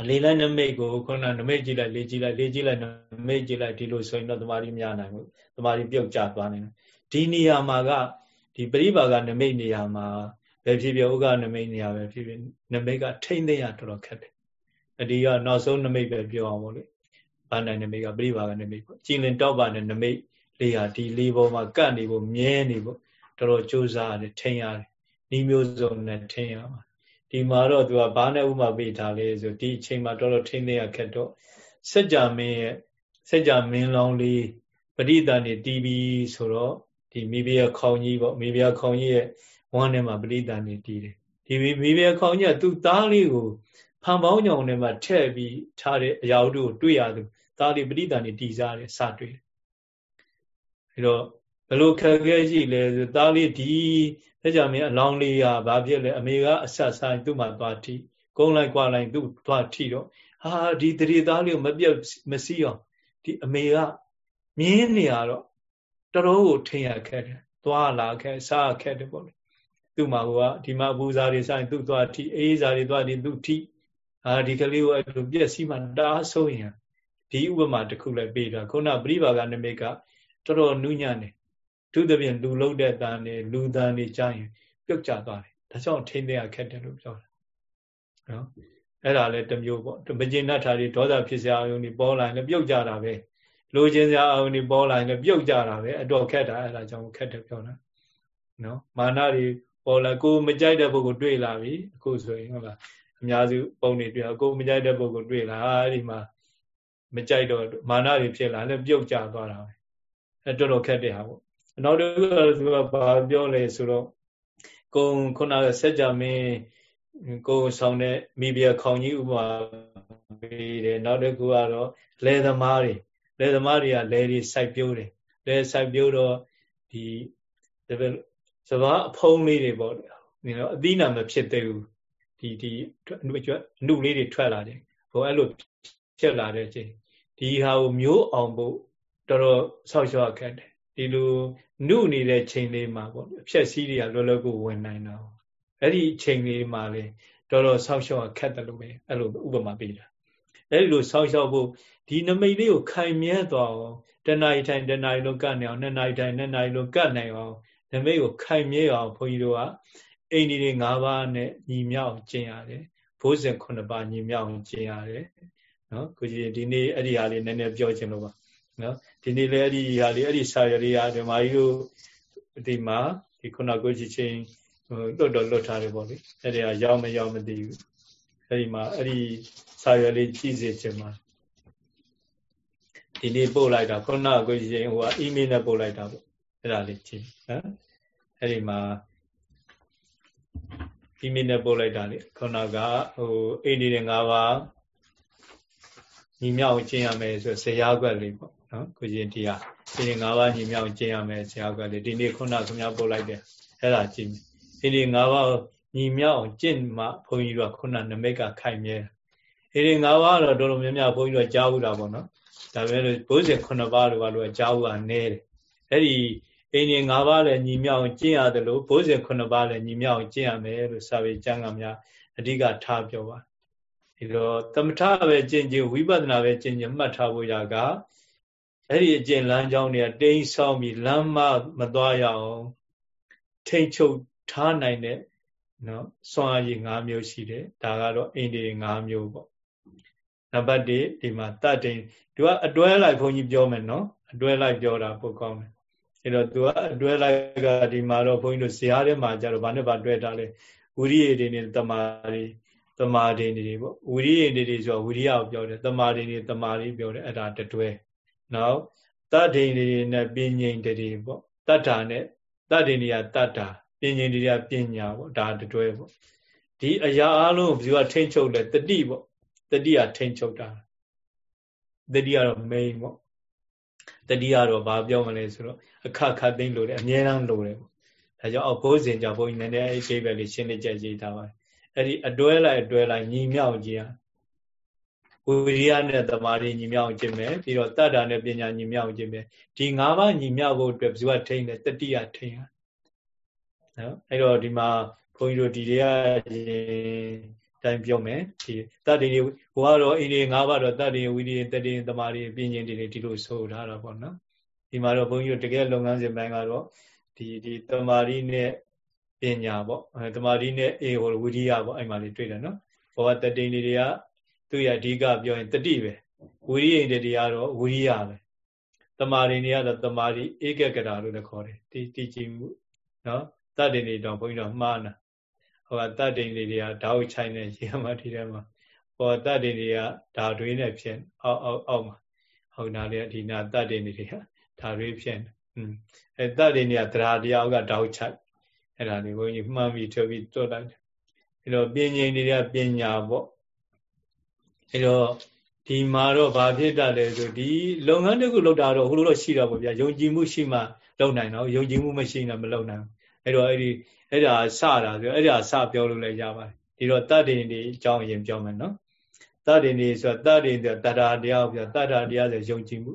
လေလိုက်နမိတ်ကိုခုနနမိတ်ကြည့်လိုက်လေကြည့်လိုက်လေကြည့်လိုက်နမိတ်ကြည့်လိုက်ဒီလိုဆိုရင်တော့တမာရီမရနိုင်ဘူးတမာရီပြုတ်ကျသွားနိုင်တယ်ဒီနေရာမှာကဒီပရိပါကနမိတ်နေရာမှာပဲဖြစ်ဖြစ်ဥက္ကနမိတ်နေရာပဲဖြစ်ဖြစ်နမိတ်ကထိမ့်သိရတော်တော်ခက်တယ်အဒီကနောက်ဆုံးနမိတ်ပဲပြောအောင်ပေါ့လေဘာနိုင်နမိတ်ကပြိပါကနမိတ်ပေါ့ကြည်လင်တောက်ပါနဲ့နမိတ်လေးဟာဒီလေးပေါ်မှာကတ်နေဖို့မြဲနေဖို့တော်တော်ကြိုးစားရတယ်ထိန်ရတယ်ဤမျိုးစုံနဲ့ထိန်ရမှာ ဒီမှာတော့သူကဘာနဲ့ဥမာပေးထားလဲဆိုဒီအချိန်မှာတော်တော်ထိန်နေရခက်တော့စัจ जा မင်းရဲ့စัจ जा မင်းလောင်းလေးပရိသတ်နေတီးပြီးဆိုတော့ဒီမိဖုရားခေါင်းကြီးပေါ့မိဖုရားခေါင်းကြီးရဲ့ဝမ်းထဲမှာပရိသတ်နေတီးတယ်ဒီမိဖုရားခေါင်းကြီးကသူ့သားလေးကိုဖန်ပေါင်းကြောင်ထဲမှာထည့်ပြီးထားတဲ့အရာတို့ကိုတွေ့ရသူသားလေးပရိသတ်နေတီးစားတယ်စတွေ့တယ်အဲတော့ ဘလို့ခက်ခဲရှိလဲဆိုသားလေးဒီလက်ကြမင်းအလောင်းလေးဟာဘာဖြစ်လဲအမေကအဆက်ဆိုင်သူ့မှာသွားထိကုန်းလိုက်ကွာလိုက်သူ့သွားထိတော့ဟာဒီတရေသားလေးကိုမပြတ်မစည်းအောင်ဒီအမေကမြင်းနေရတော့တော်တော်ကိုထင်ရခဲ့တယ်သွားလာခဲ့စားခဲ့တယ်ပေါ့လေသူ့မှာကဒီမှာဘူးစားတွေဆိုင်သူ့သွားထိအေးစားတွေသွားတယ်သူ့ထိဟာဒီကလေးကိုအဲ့လိုပြက်စီးမှတားဆုံးရင်ဒီဥပမာတစ်ခုလည်းပေးတာခုနပြိပါကနမိတ်ကတော်တော်နုညံ့တယ် သူသဖြင့်လူလုံးတဲ့တန်နေလူတန်နေကြရင်ပြုတ်ကျသွားတယ်ဒါကြောင့်ထိန်းသိမ်းရခက်တယ်လို့ပြောတာနော်အဲ့ဒါလည်းတစ်မျိုးပေါ့မကျေနပ်တာတွေဒေါသဖြစ်စရာအယုံတွေပေါ်လာရင်လည်းပြုတ်ကြတာပဲလိုချင်စရာအယုံတွေပေါ်လာရင်လည်းပြုတ်ကြတာပဲအတော်ခက်တာအဲ့ဒါကြောင့်ခက်တယ်ပြောတာနော်မာနတွေပေါ်လာကိုမကြိုက်တဲ့ပုဂ္ဂိုလ်တွေ့လာပြီအခုဆိုရင်ဟုတ်လားအများစုပုံတွေတွေ့ကိုမကြိုက်တဲ့ပုဂ္ဂိုလ်တွေ့လာအဲ့ဒီမှာမကြိုက်တော့မာနတွေဖြစ်လာလည်းပြုတ်ကျသွားတာပဲအဲတော်တော်ခက်တဲ့ဟာပေါ့ နောက်တစ်ခုကသူကဘာပြောလဲဆိုတော့ကုံခုနကစัจ जा မင်းကိုယ်ဆောင်တဲ့မိဖုရားခေါင်ကြီးဥပမာပေးတယ်နောက်တစ်ခုကတော့လယ်သမားတွေလယ်သမားတွေကလယ်တွေစိုက်ပျိုးတယ်လယ်စိုက်ပျိုးတော့ဒီစဘာအဖုံးလေးတွေပေါ့ဒီတော့အသီးနာမဖြစ်သေးဘူးဒီဒီအနုလေးတွေထွက်လာတယ်ဟိုအဲ့လိုဖြစ်လာတဲ့အချိန်ဒီဟာကိုမျိုးအောင်ဖို့တော်တော်ဆောက်ရှောက်ခက်တယ် ဒီလိုနုနေတဲ့ချိန်လေးမှာပေါ့အဖြက်စီးတွေကလောလောကူဝင်နိုင်တာအဲ့ဒီချိန်လေးမှာလေတော်တော်ဆောက်ရှောက်ခက်တယ်လို့ပဲအဲ့လိုဥပမာပေးတာအဲ့ဒီလိုဆောက်ရှောက်ဖို့ဒီနမိတ်လေးကိုခိုင်မြဲသွားအောင်တဏှာထိုင်တဏှာလုံးကတ်နိုင်အောင်နှစ်နာရီထိုင်နှစ်နာရီလုံးကတ်နိုင်အောင်နမိတ်ကိုခိုင်မြဲအောင်ဘုန်းကြီးတို့ကအိန္ဒိတွေ၅ပါးနဲ့ညီမြောက်ကျင့်ရတယ်ဘိုးစဉ်9ပါးညီမြောက်ကျင့်ရတယ်နော်ကိုကြီးဒီနေ့အဲ့ဒီဟာလေးနည်းနည်းပြောချင်လို့ပါနော် ဒီနေ့လည်းအဲ့ဒီဟာလေးအဲ့ဒီစာရလေးဟာဓမ္မကြီးတို့ဒီမှာဒီခုနကိုကြီးချင်းလွတ်တော့လွတ်ထားတယ်ပေါ့လေအဲ့ဒီဟာရောက်မရောက်မသိဘူးအဲ့ဒီမှာအဲ့ဒီစာရလေးကြည့်စေချင်ပါဒီနေ့ပို့လိုက်တာခုနကကိုကြီးချင်းဟိုကအီးမေးလ်နဲ့ပို့လိုက်တာပေါ့အဲ့ဒါလေးကြည့်နော်အဲ့ဒီမှာအီးမေးလ်နဲ့ပို့လိုက်တာလေခုနကဟိုအိန္ဒိယ၅ပါးညီမြောက်ကျင့်ရမယ်ဆိုဇရာကွက်လေးပေါ့ နော်ကိုရှင်ဒီဟာဒီနေ့၅ပါးညီမြောက်ကျင့်ရမယ်ဇရာကွက်လေးဒီနေ့ခုနခင်ဗျားပို့လိုက်တယ်အဲ့ဒါကြည့်ဒီနေ့၅ပါးညီမြောက်ကျင့်မှဘုန်းကြီးတို့ကခုနနမိတ်ကခိုင်မြဲဒီနေ့၅ပါးတော့တော်တော်များများဘုန်းကြီးတို့ကြားဘူးတာပေါ့နော်ဒါပေမဲ့လို့ဘုဇင်9ပါးတို့ကလို့ကြားဘူးတာနည်းတယ်အဲ့ဒီအိန္ဒိ၅ပါးလည်းညီမြောက်ကျင့်ရတယ်လို့ဘုဇင်9ပါးလည်းညီမြောက်ကျင့်ရမယ်လို့စာပေကျမ်းကများအဓိကထားပြောပါဒီတော့သမထပဲကျင့်ခြင်းဝိပဿနာပဲကျင့်ခြင်းမှတ်ထားဖို့ရက အဲ့ဒီအကျင့်လမ်းကြောင်းတွေကတိမ်းဆောင်းပြီးလမ်းမမသွားရအောင်ထိတ်ချုပ်ထားနိုင်တဲ့နော်စွမ်းအားကြီး၅မျိုးရှိတယ်ဒါကတော့အိန္ဒိယ၅မျိုးပေါ့နံပါတ်1ဒီမှာတတ်တင်သူကအတွဲလိုက်ဘုန်းကြီးပြောမယ်နော်အတွဲလိုက်ပြောတာပိုကောင်းတယ်အဲ့တော့သူကအတွဲလိုက်ကဒီမှာတော့ဘုန်းကြီးတို့ဇာတ်ထဲမှာကြတော့ဘာနဲ့ဘာတွဲထားလဲဝိရိယတွေနဲ့တမာတွေတမာဒိနေတွေပေါ့ဝိရိယတွေတွေဆိုဝိရိယကိုပြောတယ်တမာဒိနေတမာတွေပြောတယ်အဲ့ဒါတတွဲ နောက်တတ္ထိန်တွေနဲ့ပညာတွေပေါ့တတ္ထာနဲ့တတ္ထိန်တွေကတတ္ထာပညာတွေကပညာပေါ့ဒါတတွဲပေါ့ဒီအရာအလုံးကိုဘယ်သူကထိမ့်ချုပ်လဲတတိပေါ့တတိကထိမ့်ချုပ်တာတတိကတော့ main ပေါ့တတိကတော့ဘာပြောမလဲဆိုတော့အခခသိမ့်လို့တယ်အများအားလို့တယ်ပေါ့ဒါကြောင့်အောက်ဘိုးစဉ်ကြောင့်ဘုန်းကြီးနည်းနည်းအဲ့ဒီပဲလေးရှင်းနေကြရေးထားပါတယ်အဲ့ဒီအတွဲလိုက်အတွဲလိုက်ညီမြောက်ခြင်း ဝိရိယနဲ့တမာရီညီမြောက်ခြင်းပဲပြီးတော့တတ္တာနဲ့ပညာညီမြောက်ခြင်းပဲဒီ၅ပါးညီမြောက်ဖို့အတွက်ဘယ်သူကထိန်းတယ်တတိယထိန်းရနော်အဲ့တော့ဒီမှာဘုန်းကြီးတို့ဒီတွေကတိုင်းပြောမယ်ဒီတတ္တိတွေဟိုကတော့အင်းဒီ၅ပါးတော့တတ္တိဝိရိယတတ္တိတမာရီပညာတွေဒီလိုဆိုထားတာပေါ့နော်ဒီမှာတော့ဘုန်းကြီးတို့တကယ်လုပ်ငန်းစဉ်ပိုင်းကတော့ဒီဒီတမာရီနဲ့ပညာပေါ့တမာရီနဲ့အေဟိုဝိရိယပေါ့အဲ့မှာလေးတွေ့တယ်နော်ဘောတတိန်တွေက သူရအဓိကပြောရင်တတိပဲဝိရိယိတရားတော့ဝိရိယပဲတမာရီနေရတော့တမာရီဧကကရာလို့လည်းခေါ်တယ်ဒီတည်ကြည်မှုနော်တတ္တိနေတော့ဘုန်းကြီးတို့မှားနာဟိုကတတ္တိနေတွေကဓာတ်ချိုင်းနေရေမထီထဲမှာဟောတတ္တိတွေကဓာတွင်းနဲ့ဖြစ်အောက်အောက်အောက်မှာဟုတ်နာလေဒီနာတတ္တိနေတွေကဓာတွင်းဖြစ်อืมအဲတတ္တိနေကသရာတရားကဓာတ်ချိုင်းအဲ့ဒါလေးဘုန်းကြီးမှန်ပြီးထုတ်ပြီးတွတ်လိုက်တယ်အဲ့တော့ပင်ငိန်တွေကပညာပေါ့ အဲ့တော့ဒီမှာတော့ဘာဖြစ်တတ်လဲဆိုဒီလုပ်ငန်းတစ်ခုလုပ်တာတော့ဟိုလိုတော့ရှိတော့ပေါ့ဗျာယုံကြည်မှုရှိမှလုပ်နိုင်တော့ယုံကြည်မှုမရှိရင်မလုပ်နိုင်ဘူးအဲ့တော့အဲ့ဒီအဲ့ဒါစတာဆိုအဲ့ဒါစပြောလို့လည်းရပါတယ်ဒီတော့တတ္တိနေအကြောင်းအရင်ပြောမယ်နော်တတ္တိနေဆိုတာတတ္တိဆိုတတ္တာတရားပြောတတ္တာတရားဆိုယုံကြည်မှု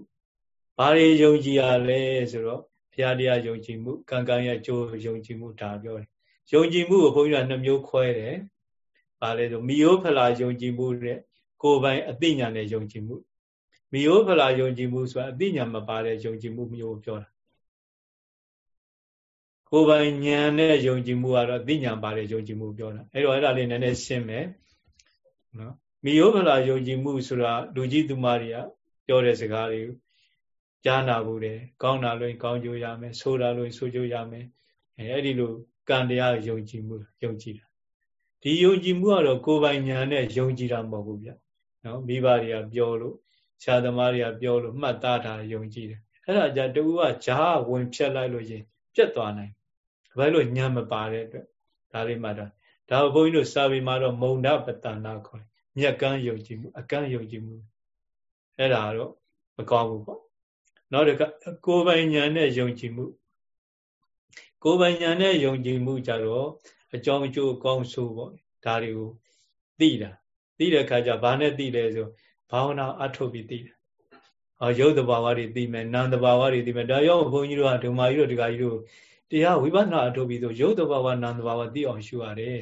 ဘာတွေယုံကြည်ရလဲဆိုတော့ဘုရားတရားယုံကြည်မှုကံကံရဲ့အကျိုးယုံကြည်မှုဒါပြောတယ်ယုံကြည်မှုကိုဘုန်းကြီးကနှစ်မျိုးခွဲတယ်ဘာလဲဆိုမိယောဖလာယုံကြည်မှုတဲ့ ကိုယ်ပိုင်အသိဉာဏ်နဲ့ယုံကြည်မှုမိယောဖလာယုံကြည်မှုဆိုတာအသိဉာဏ်မပါတဲ့ယုံကြည်မှုမျိုးပြောတာကိုယ်ပိုင်ဉာဏ်နဲ့ယုံကြည်မှုကတော့အသိဉာဏ်ပါတဲ့ယုံကြည်မှုပြောတာအဲ့တော့အဲ့ဒါလေးနည်းနည်းရှင်းမယ်နော်မိယောဖလာယုံကြည်မှုဆိုတာလူကြီးသူမတွေကပြောတဲ့စကားတွေကြားနာဘူးတယ်ကောင်းတာလို့ကောင်းကြိုးရမယ်ဆိုးတာလို့ဆိုးကြိုးရမယ်အဲအဲ့ဒီလိုကံတရားယုံကြည်မှုယုံကြည်တာဒီယုံကြည်မှုကတော့ကိုယ်ပိုင်ဉာဏ်နဲ့ယုံကြည်တာမဟုတ်ဘူးဗျ နော်မိဘတွေကပြောလို့ဆရာသမားတွေကပြောလို့မှတ်သားတာယုံကြည်တယ်အဲ့ဒါကြတူကဂျားဝင်ဖြတ်လိုက်လို့ရင်ပြတ်သွားနိုင်ဘာလို့ညံမပါတဲ့အတွက်ဒါလေးမှတ်တာဒါဘုန်းကြီးတို့စာပေမှာတော့မုံဒပတနာခေါ်တယ်မြက်ကန်းယုံကြည်မှုအကန်းယုံကြည်မှုအဲ့ဒါတော့မကောင်းဘူးပေါ့နောက်တစ်ခါကိုယ်ပိုင်ဉာဏ်နဲ့ယုံကြည်မှုကိုယ်ပိုင်ဉာဏ်နဲ့ယုံကြည်မှုကြတော့အကြောင်းအကျိုးအကောင်းဆိုးပေါ့ဒါတွေကိုသိတာ သိတဲ့အခါကျဘာနဲ့သိလဲဆိုဘာဝနာအထုတ်ပြီးသိတာဟောရုပ်တဘာဝတွေသိမယ်နာမ်တဘာဝတွေသိမယ်ဒါကြောင့်ဘုန်းကြီးတို့ကဓမ္မကြီးတို့ဒကာကြီးတို့တရားဝိပဿနာအထုတ်ပြီးဆိုရုပ်တဘာဝနာမ်တဘာဝသိအောင်ရှုရတယ်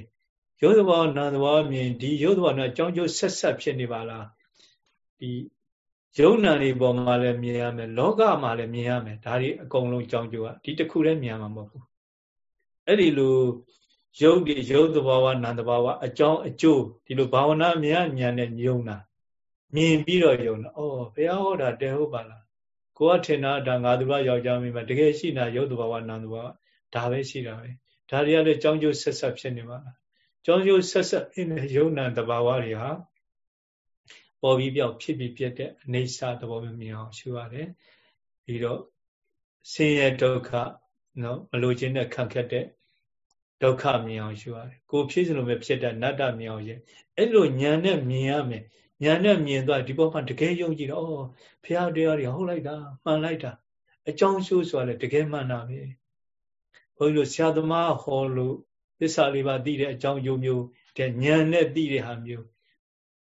ရုပ်တဘာဝနာမ်တဘာဝမြင်ဒီရုပ်တဘာဝနဲ့အကြောင်းကျိုးဆက်ဆက်ဖြစ်နေပါလားဒီယုံနာတွေပေါ်မှာလည်းမြင်ရမယ်လောကမှာလည်းမြင်ရမယ်ဒါတွေအကုန်လုံးကြောင်းကျိုးอ่ะဒီတစ်ခုတည်းမြင်မှာမဟုတ်ဘူးအဲ့ဒီလို ရုပ်ဒီရုပ်သဘာဝနာမ်သဘာဝအကြောင်းအကျိုးဒီလိုဘာဝနာမြင်ဉာဏ်နဲ့ယုံတာမြင်ပြီးတော့ယုံတာဩဘုရားဟောတာတဲဟုတ်ပါလားကိုကထင်တာဒါငါသူကယောက်ျားမင်းမတကယ်ရှိတာရုပ်သဘာဝနာမ်သဘာဝဒါပဲရှိတာပဲဒါတွေကလည်းကြောင်းကျိုးဆက်ဆက်ဖြစ်နေပါလားကြောင်းကျိုးဆက်ဆက်ဖြစ်နေယုံနာသဘာဝတွေဟာပေါ်ပြီးပြောက်ဖြစ်ပြီးပြတ်တဲ့အနေဆာသဘောမျိုးမြင်အောင်ရှုရတယ်ပြီးတော့ဆင်းရဲဒုက္ခနော်မလိုချင်တဲ့ခံခက်တဲ့ ဒုက္ခမြင်အောင်ရှုရတယ်ကိုဖြစ်စလို့ပဲဖြစ်တဲ့နတ္တမြင်အောင်ရှုအဲ့လိုညာနဲ့မြင်ရမယ်ညာနဲ့မြင်သွားဒီဘောမှာတကယ်ယုံကြည်တော့ဩဖះတရားတွေဟုတ်လိုက်တာမှန်လိုက်တာအကြောင်းရှုဆိုတာလေတကယ်မှန်တာပဲဘုန်းကြီးတို့ဆရာသမားဟောလို့သစ္စာလေးပါးသိတဲ့အကြောင်းယုံမျိုးတဲ့ညာနဲ့သိတဲ့ဟာမျိုး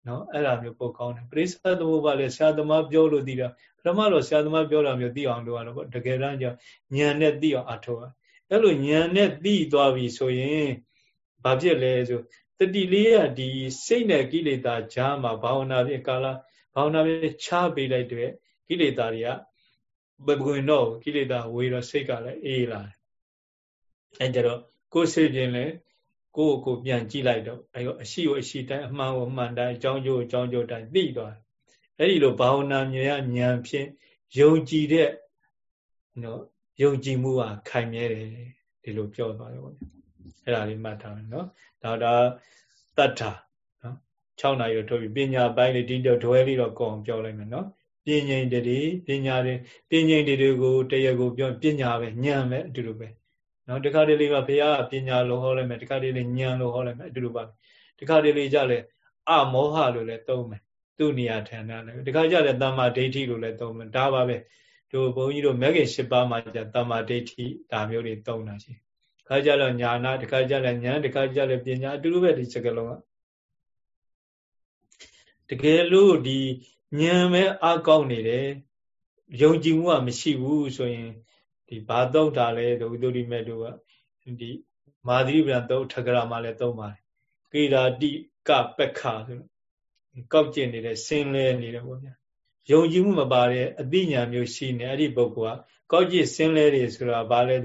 နော်အဲ့ဒါမျိုးပိုကောင်းတယ်ပရိစ္ဆေသမုပ္ပါလည်းဆရာသမားပြောလို့သိတာပထမတော့ဆရာသမားပြောတာမျိုးသိအောင်လုပ်ရတော့တကယ်တမ်းကျဉာဏ်နဲ့သိအောင်အထောက် အဲ့လိုဉာဏ်နဲ့သိသွားပြီဆိုရင်ဘာဖြစ်လဲဆိုတတိလေးကဒီစိတ်နဲ့ကိလေသာကြားမှာဘာဝနာဖြင့်ကာလဘာဝနာဖြင့်ချပေးလိုက်တဲ့ကိလေသာတွေကဘယ်ဝင်တော့ကိလေသာဝေတော့စိတ်ကလည်းအေးလာတယ်အဲကြတော့ကိုယ်စိတ်ပြင်လဲကိုယ့်ကိုပြန်ကြည့်လိုက်တော့အဲအရှိကိုအရှိတိုင်းအမှန်ကိုအမှန်တိုင်းအကြောင်းကျိုးအကြောင်းကျိုးတိုင်းသိသွားတယ်အဲ့ဒီလိုဘာဝနာမြင်ရဉာဏ်ဖြင့်ယုံကြည်တဲ့နော် ယုံကြည်မှုဟာခိုင်မြဲတယ်ဒီလိုပြောသွားတယ်ပေါ့အဲ့ဒါလေးမှတ်ထားမယ်နော်ဒါဒါတတ္ထာနော်6နာရီတော့ထုတ်ပြီးပညာပိုင်းလေးဒီတော့ဒွဲလေးတော့ကောင်းပြောလိုက်မယ်နော်ပညာတတိပညာတွေပညာတတိကိုတရားကိုပြောပညာပဲဉာဏ်ပဲအတူတူပဲနော်တခါတလေကဘုရားပညာလို့ဟောလိုက်မယ်တခါတလေဉာဏ်လို့ဟောလိုက်မယ်အတူတူပါတခါတလေကြလဲအမောဟလို့လည်းသုံးမယ်သူ့နေရာဌာနလည်းတခါကြလဲတမ္မာဒိဋ္ဌိလို့လည်းသုံးမယ်ဒါပါပဲ တို့ဘုန်းကြီးတို့မဂ္ဂင်၈ပါးမှာじゃတမ္မာဒိဋ္ဌိဒါမျိုးတွေသုံးတာရှိခါကြတော့ညာနာတခါကြလဲဉာဏ်တခါကြလဲပညာအတူတူပဲဒီစကလုံးကတကယ်လို့ဒီဉာဏ်ပဲအကောက်နေတယ်ယုံကြည်မှုကမရှိဘူးဆိုရင်ဒီဘာတော့တာလဲဒုသုရိမေတို့ကဒီမာသီပံသုတ်ထကရာမှာလည်းသုံးပါတယ်ကေရာတိကပက္ခဆိုကောက်ကျင်နေတဲ့ဆင်းလဲနေတယ်ပေါ့ဗျာ ယုံကြည်မှုမပါတဲ့အသိဉာဏ်မျိုးရှိနေအဲ့ဒီပုဂ္ဂိုလ်ကကောက်ကျင်ဆင်းလဲတွေဆိုတာဘာလဲ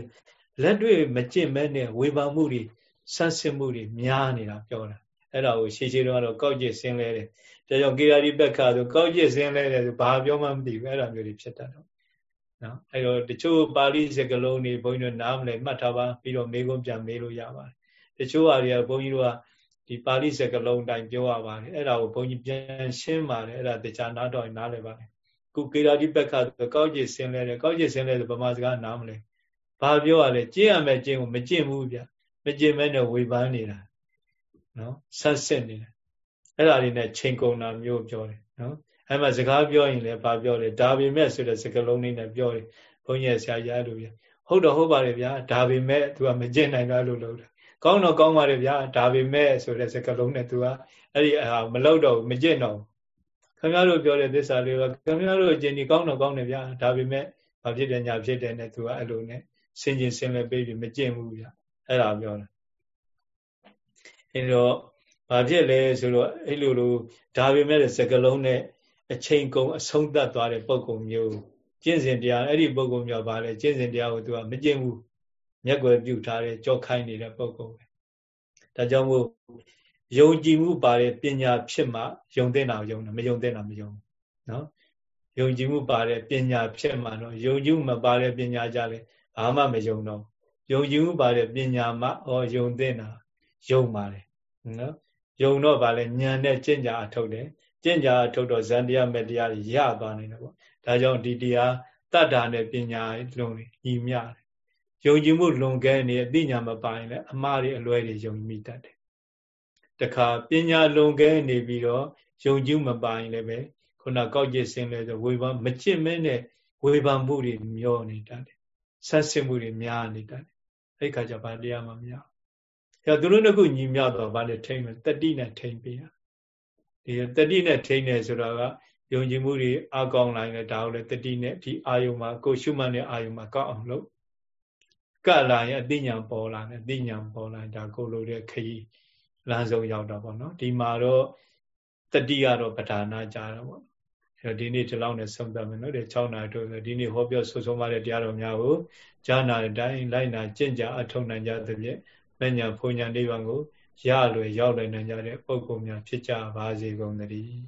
လက်တွေ့မကျင့်မဲနဲ့ဝေဘာမှုတွေဆန့်စစ်မှုတွေများနေတာပြောတာအဲ့ဒါကိုရှေးရှေးတော့ကောက်ကျင်ဆင်းလဲတယ်ဒါကြောင့်ကေယာဒီပက္ခဆိုကောက်ကျစ်စင်းလဲတယ်ဆိုဘာပြောမှမသိဘူးအဲ့လိုမျိုးတွေဖြစ်တတ်တော့နော်အဲ့တော့တချို့ပါဠိစကားလုံးတွေဘုန်းကြီးတို့နားမလဲမှတ်ထားပါပြီးတော့မေးခွန်းပြန်မေးလို့ရပါတယ်တချို့ဟာတွေကဘုန်းကြီးတို့က ဒီပါဠိစကားလုံးတိုင်းပြောရပါတယ်အဲ့ဒါကိုဘုန်းကြီးပြန်ရှင်းပါတယ်အဲ့ဒါတရားနာတော့နားလဲပါတယ်ခုကေရာတိပက္ခဆိုကောက်ကျစ်စင်းလဲတယ်ကောက်ကျစ်စင်းလဲဆိုဗမာစကားနားမလဲဘာပြောရလဲကျင့်ရမယ်ကျင့်ကိုမကျင့်ဘူးဗျမကျင့်မဲနဲ့ဝေဖန်နေတာနော်ဆက်စစ်နေတယ်အဲ့ဒါလေးနဲ့ချိန်ကုန်တာမျိုးပြောတယ်နော်အဲ့မှာစကားပြောရင်လည်းဘာပြောလဲဒါပေမဲ့ဆိုတဲ့စကားလုံးလေးနဲ့ပြောတယ်ဘုန်းကြီးဆရာကြီးအဲ့လိုပြဟုတ်တော့ဟုတ်ပါတယ်ဗျာဒါပေမဲ့ तू ကမကျင့်နိုင်တော့လို့လုပ်တယ် ကောင်းတော့ကောင်းပါတယ်ဗျာဒါပေမဲ့ဆိုတဲ့စကားလုံးနဲ့ तू ကအဲ့ဒီအာမလုပ်တော့မကျင့်တော့ခင်ဗျားတို့ပြောတဲ့သစ္စာလေးကခင်ဗျားတို့အကျင့်ဒီကောင်းတော့ကောင်းတယ်ဗျာဒါပေမဲ့ဘာဖြစ်တယ်ညာဖြစ်တယ်နဲ့ तू ကအဲ့လိုနဲ့စင်ကျင်စင်လဲပေးပြီးမကျင့်ဘူးဗျာအဲ့ဒါပြောတယ်အဲတော့ဘာဖြစ်လဲဆိုတော့အဲ့လိုလိုဒါပေမဲ့စကလုံးနဲ့အချိန်ကုန်အဆုံးသတ်သွားတဲ့ပုံကုံမျိုးကျင့်စဉ်တရားအဲ့ဒီပုံကုံမျိုးပါလဲကျင့်စဉ်တရားကိုသူကမကျင့်ဘူး မျက်ွယ်ပြုထားတဲ့ကြောခိုင်းနေတဲ့ပုံကုံပဲဒါကြောင့်မို့ယုံကြည်မှုပါတဲ့ပညာဖြစ်မှယုံတဲ့တာယုံတယ်မယုံတဲ့တာမယုံနော်ယုံကြည်မှုပါတဲ့ပညာဖြစ်မှတော့ယုံကြည်မှုမပါတဲ့ပညာကြလဲဘာမှမယုံတော့ယုံကြည်မှုပါတဲ့ပညာမှဩယုံတဲ့တာယုံပါတယ်နော်ယုံတော့ဗာလဲဉာဏ်နဲ့ကျင့်ကြအထုတ်တယ်ကျင့်ကြအထုတ်တော့ဇန်တရားမဲ့တရားရသွားနိုင်တယ်ပေါ့ဒါကြောင့်ဒီတရားတတ္တာနဲ့ပညာလုံးညီမျှတယ် ယုံကြည်မှုလွန်ကဲနေအသိဉာဏ်မပါရင်လည်းအမှားတွေအလွဲတွေယုံမိတတ်တယ်တခါပညာလွန်ကဲနေပြီးတော့ယုံကြည်မပါရင်လည်းပဲခုနကောက်ကျစ်စင်းလဲဆိုဝေဖန်မချစ်မဲနဲ့ဝေဖန်မှုတွေမျောနေတတ်တယ်ဆက်စစ်မှုတွေများနေတတ်တယ်အဲ့ခါကျဘာတရားမှမရအဲသူတို့နှစ်ခုညီမျှတော့ဘာလဲထိမ့်မယ်တတိနဲ့ထိမ့်ပေးရဒီတတိနဲ့ထိမ့်နေဆိုတော့ကယုံကြည်မှုတွေအကောင်းလာရင်ဒါကိုလည်းတတိနဲ့ဒီအာယုံမှာကိုရှုမှတ်တဲ့အာယုံမှာကောက်အောင်လုပ် ကလာရင်အသိဉာဏ်ပေါ်လာတယ်အသိဉာဏ်ပေါ်လာဒါကိုလိုတဲ့ခရီးလမ်းဆုံးရောက်တော့ဗောနော်ဒီမှာတော့တတိကတော့ပဓာနာကြတော့ဗောအဲ့တော့ဒီနေ့ဒီလောက်နဲ့ဆုံးသတ်မယ်နော်ဒီ6နာရီတို့ဒီနေ့ဟောပြောဆိုဆုံးပါတဲ့တရားတော်များကိုကြားနာတဲ့အတိုင်းလိုက်နာကျင့်ကြအထောက်နိုင်ကြသဖြင့်မညာဖုန်ညာနိဗ္ဗာန်ကိုရလွယ်ရောက်လွယ်နိုင်ကြတဲ့ပုဂ္ဂိုလ်များဖြစ်ကြပါစေကုန်သတည်း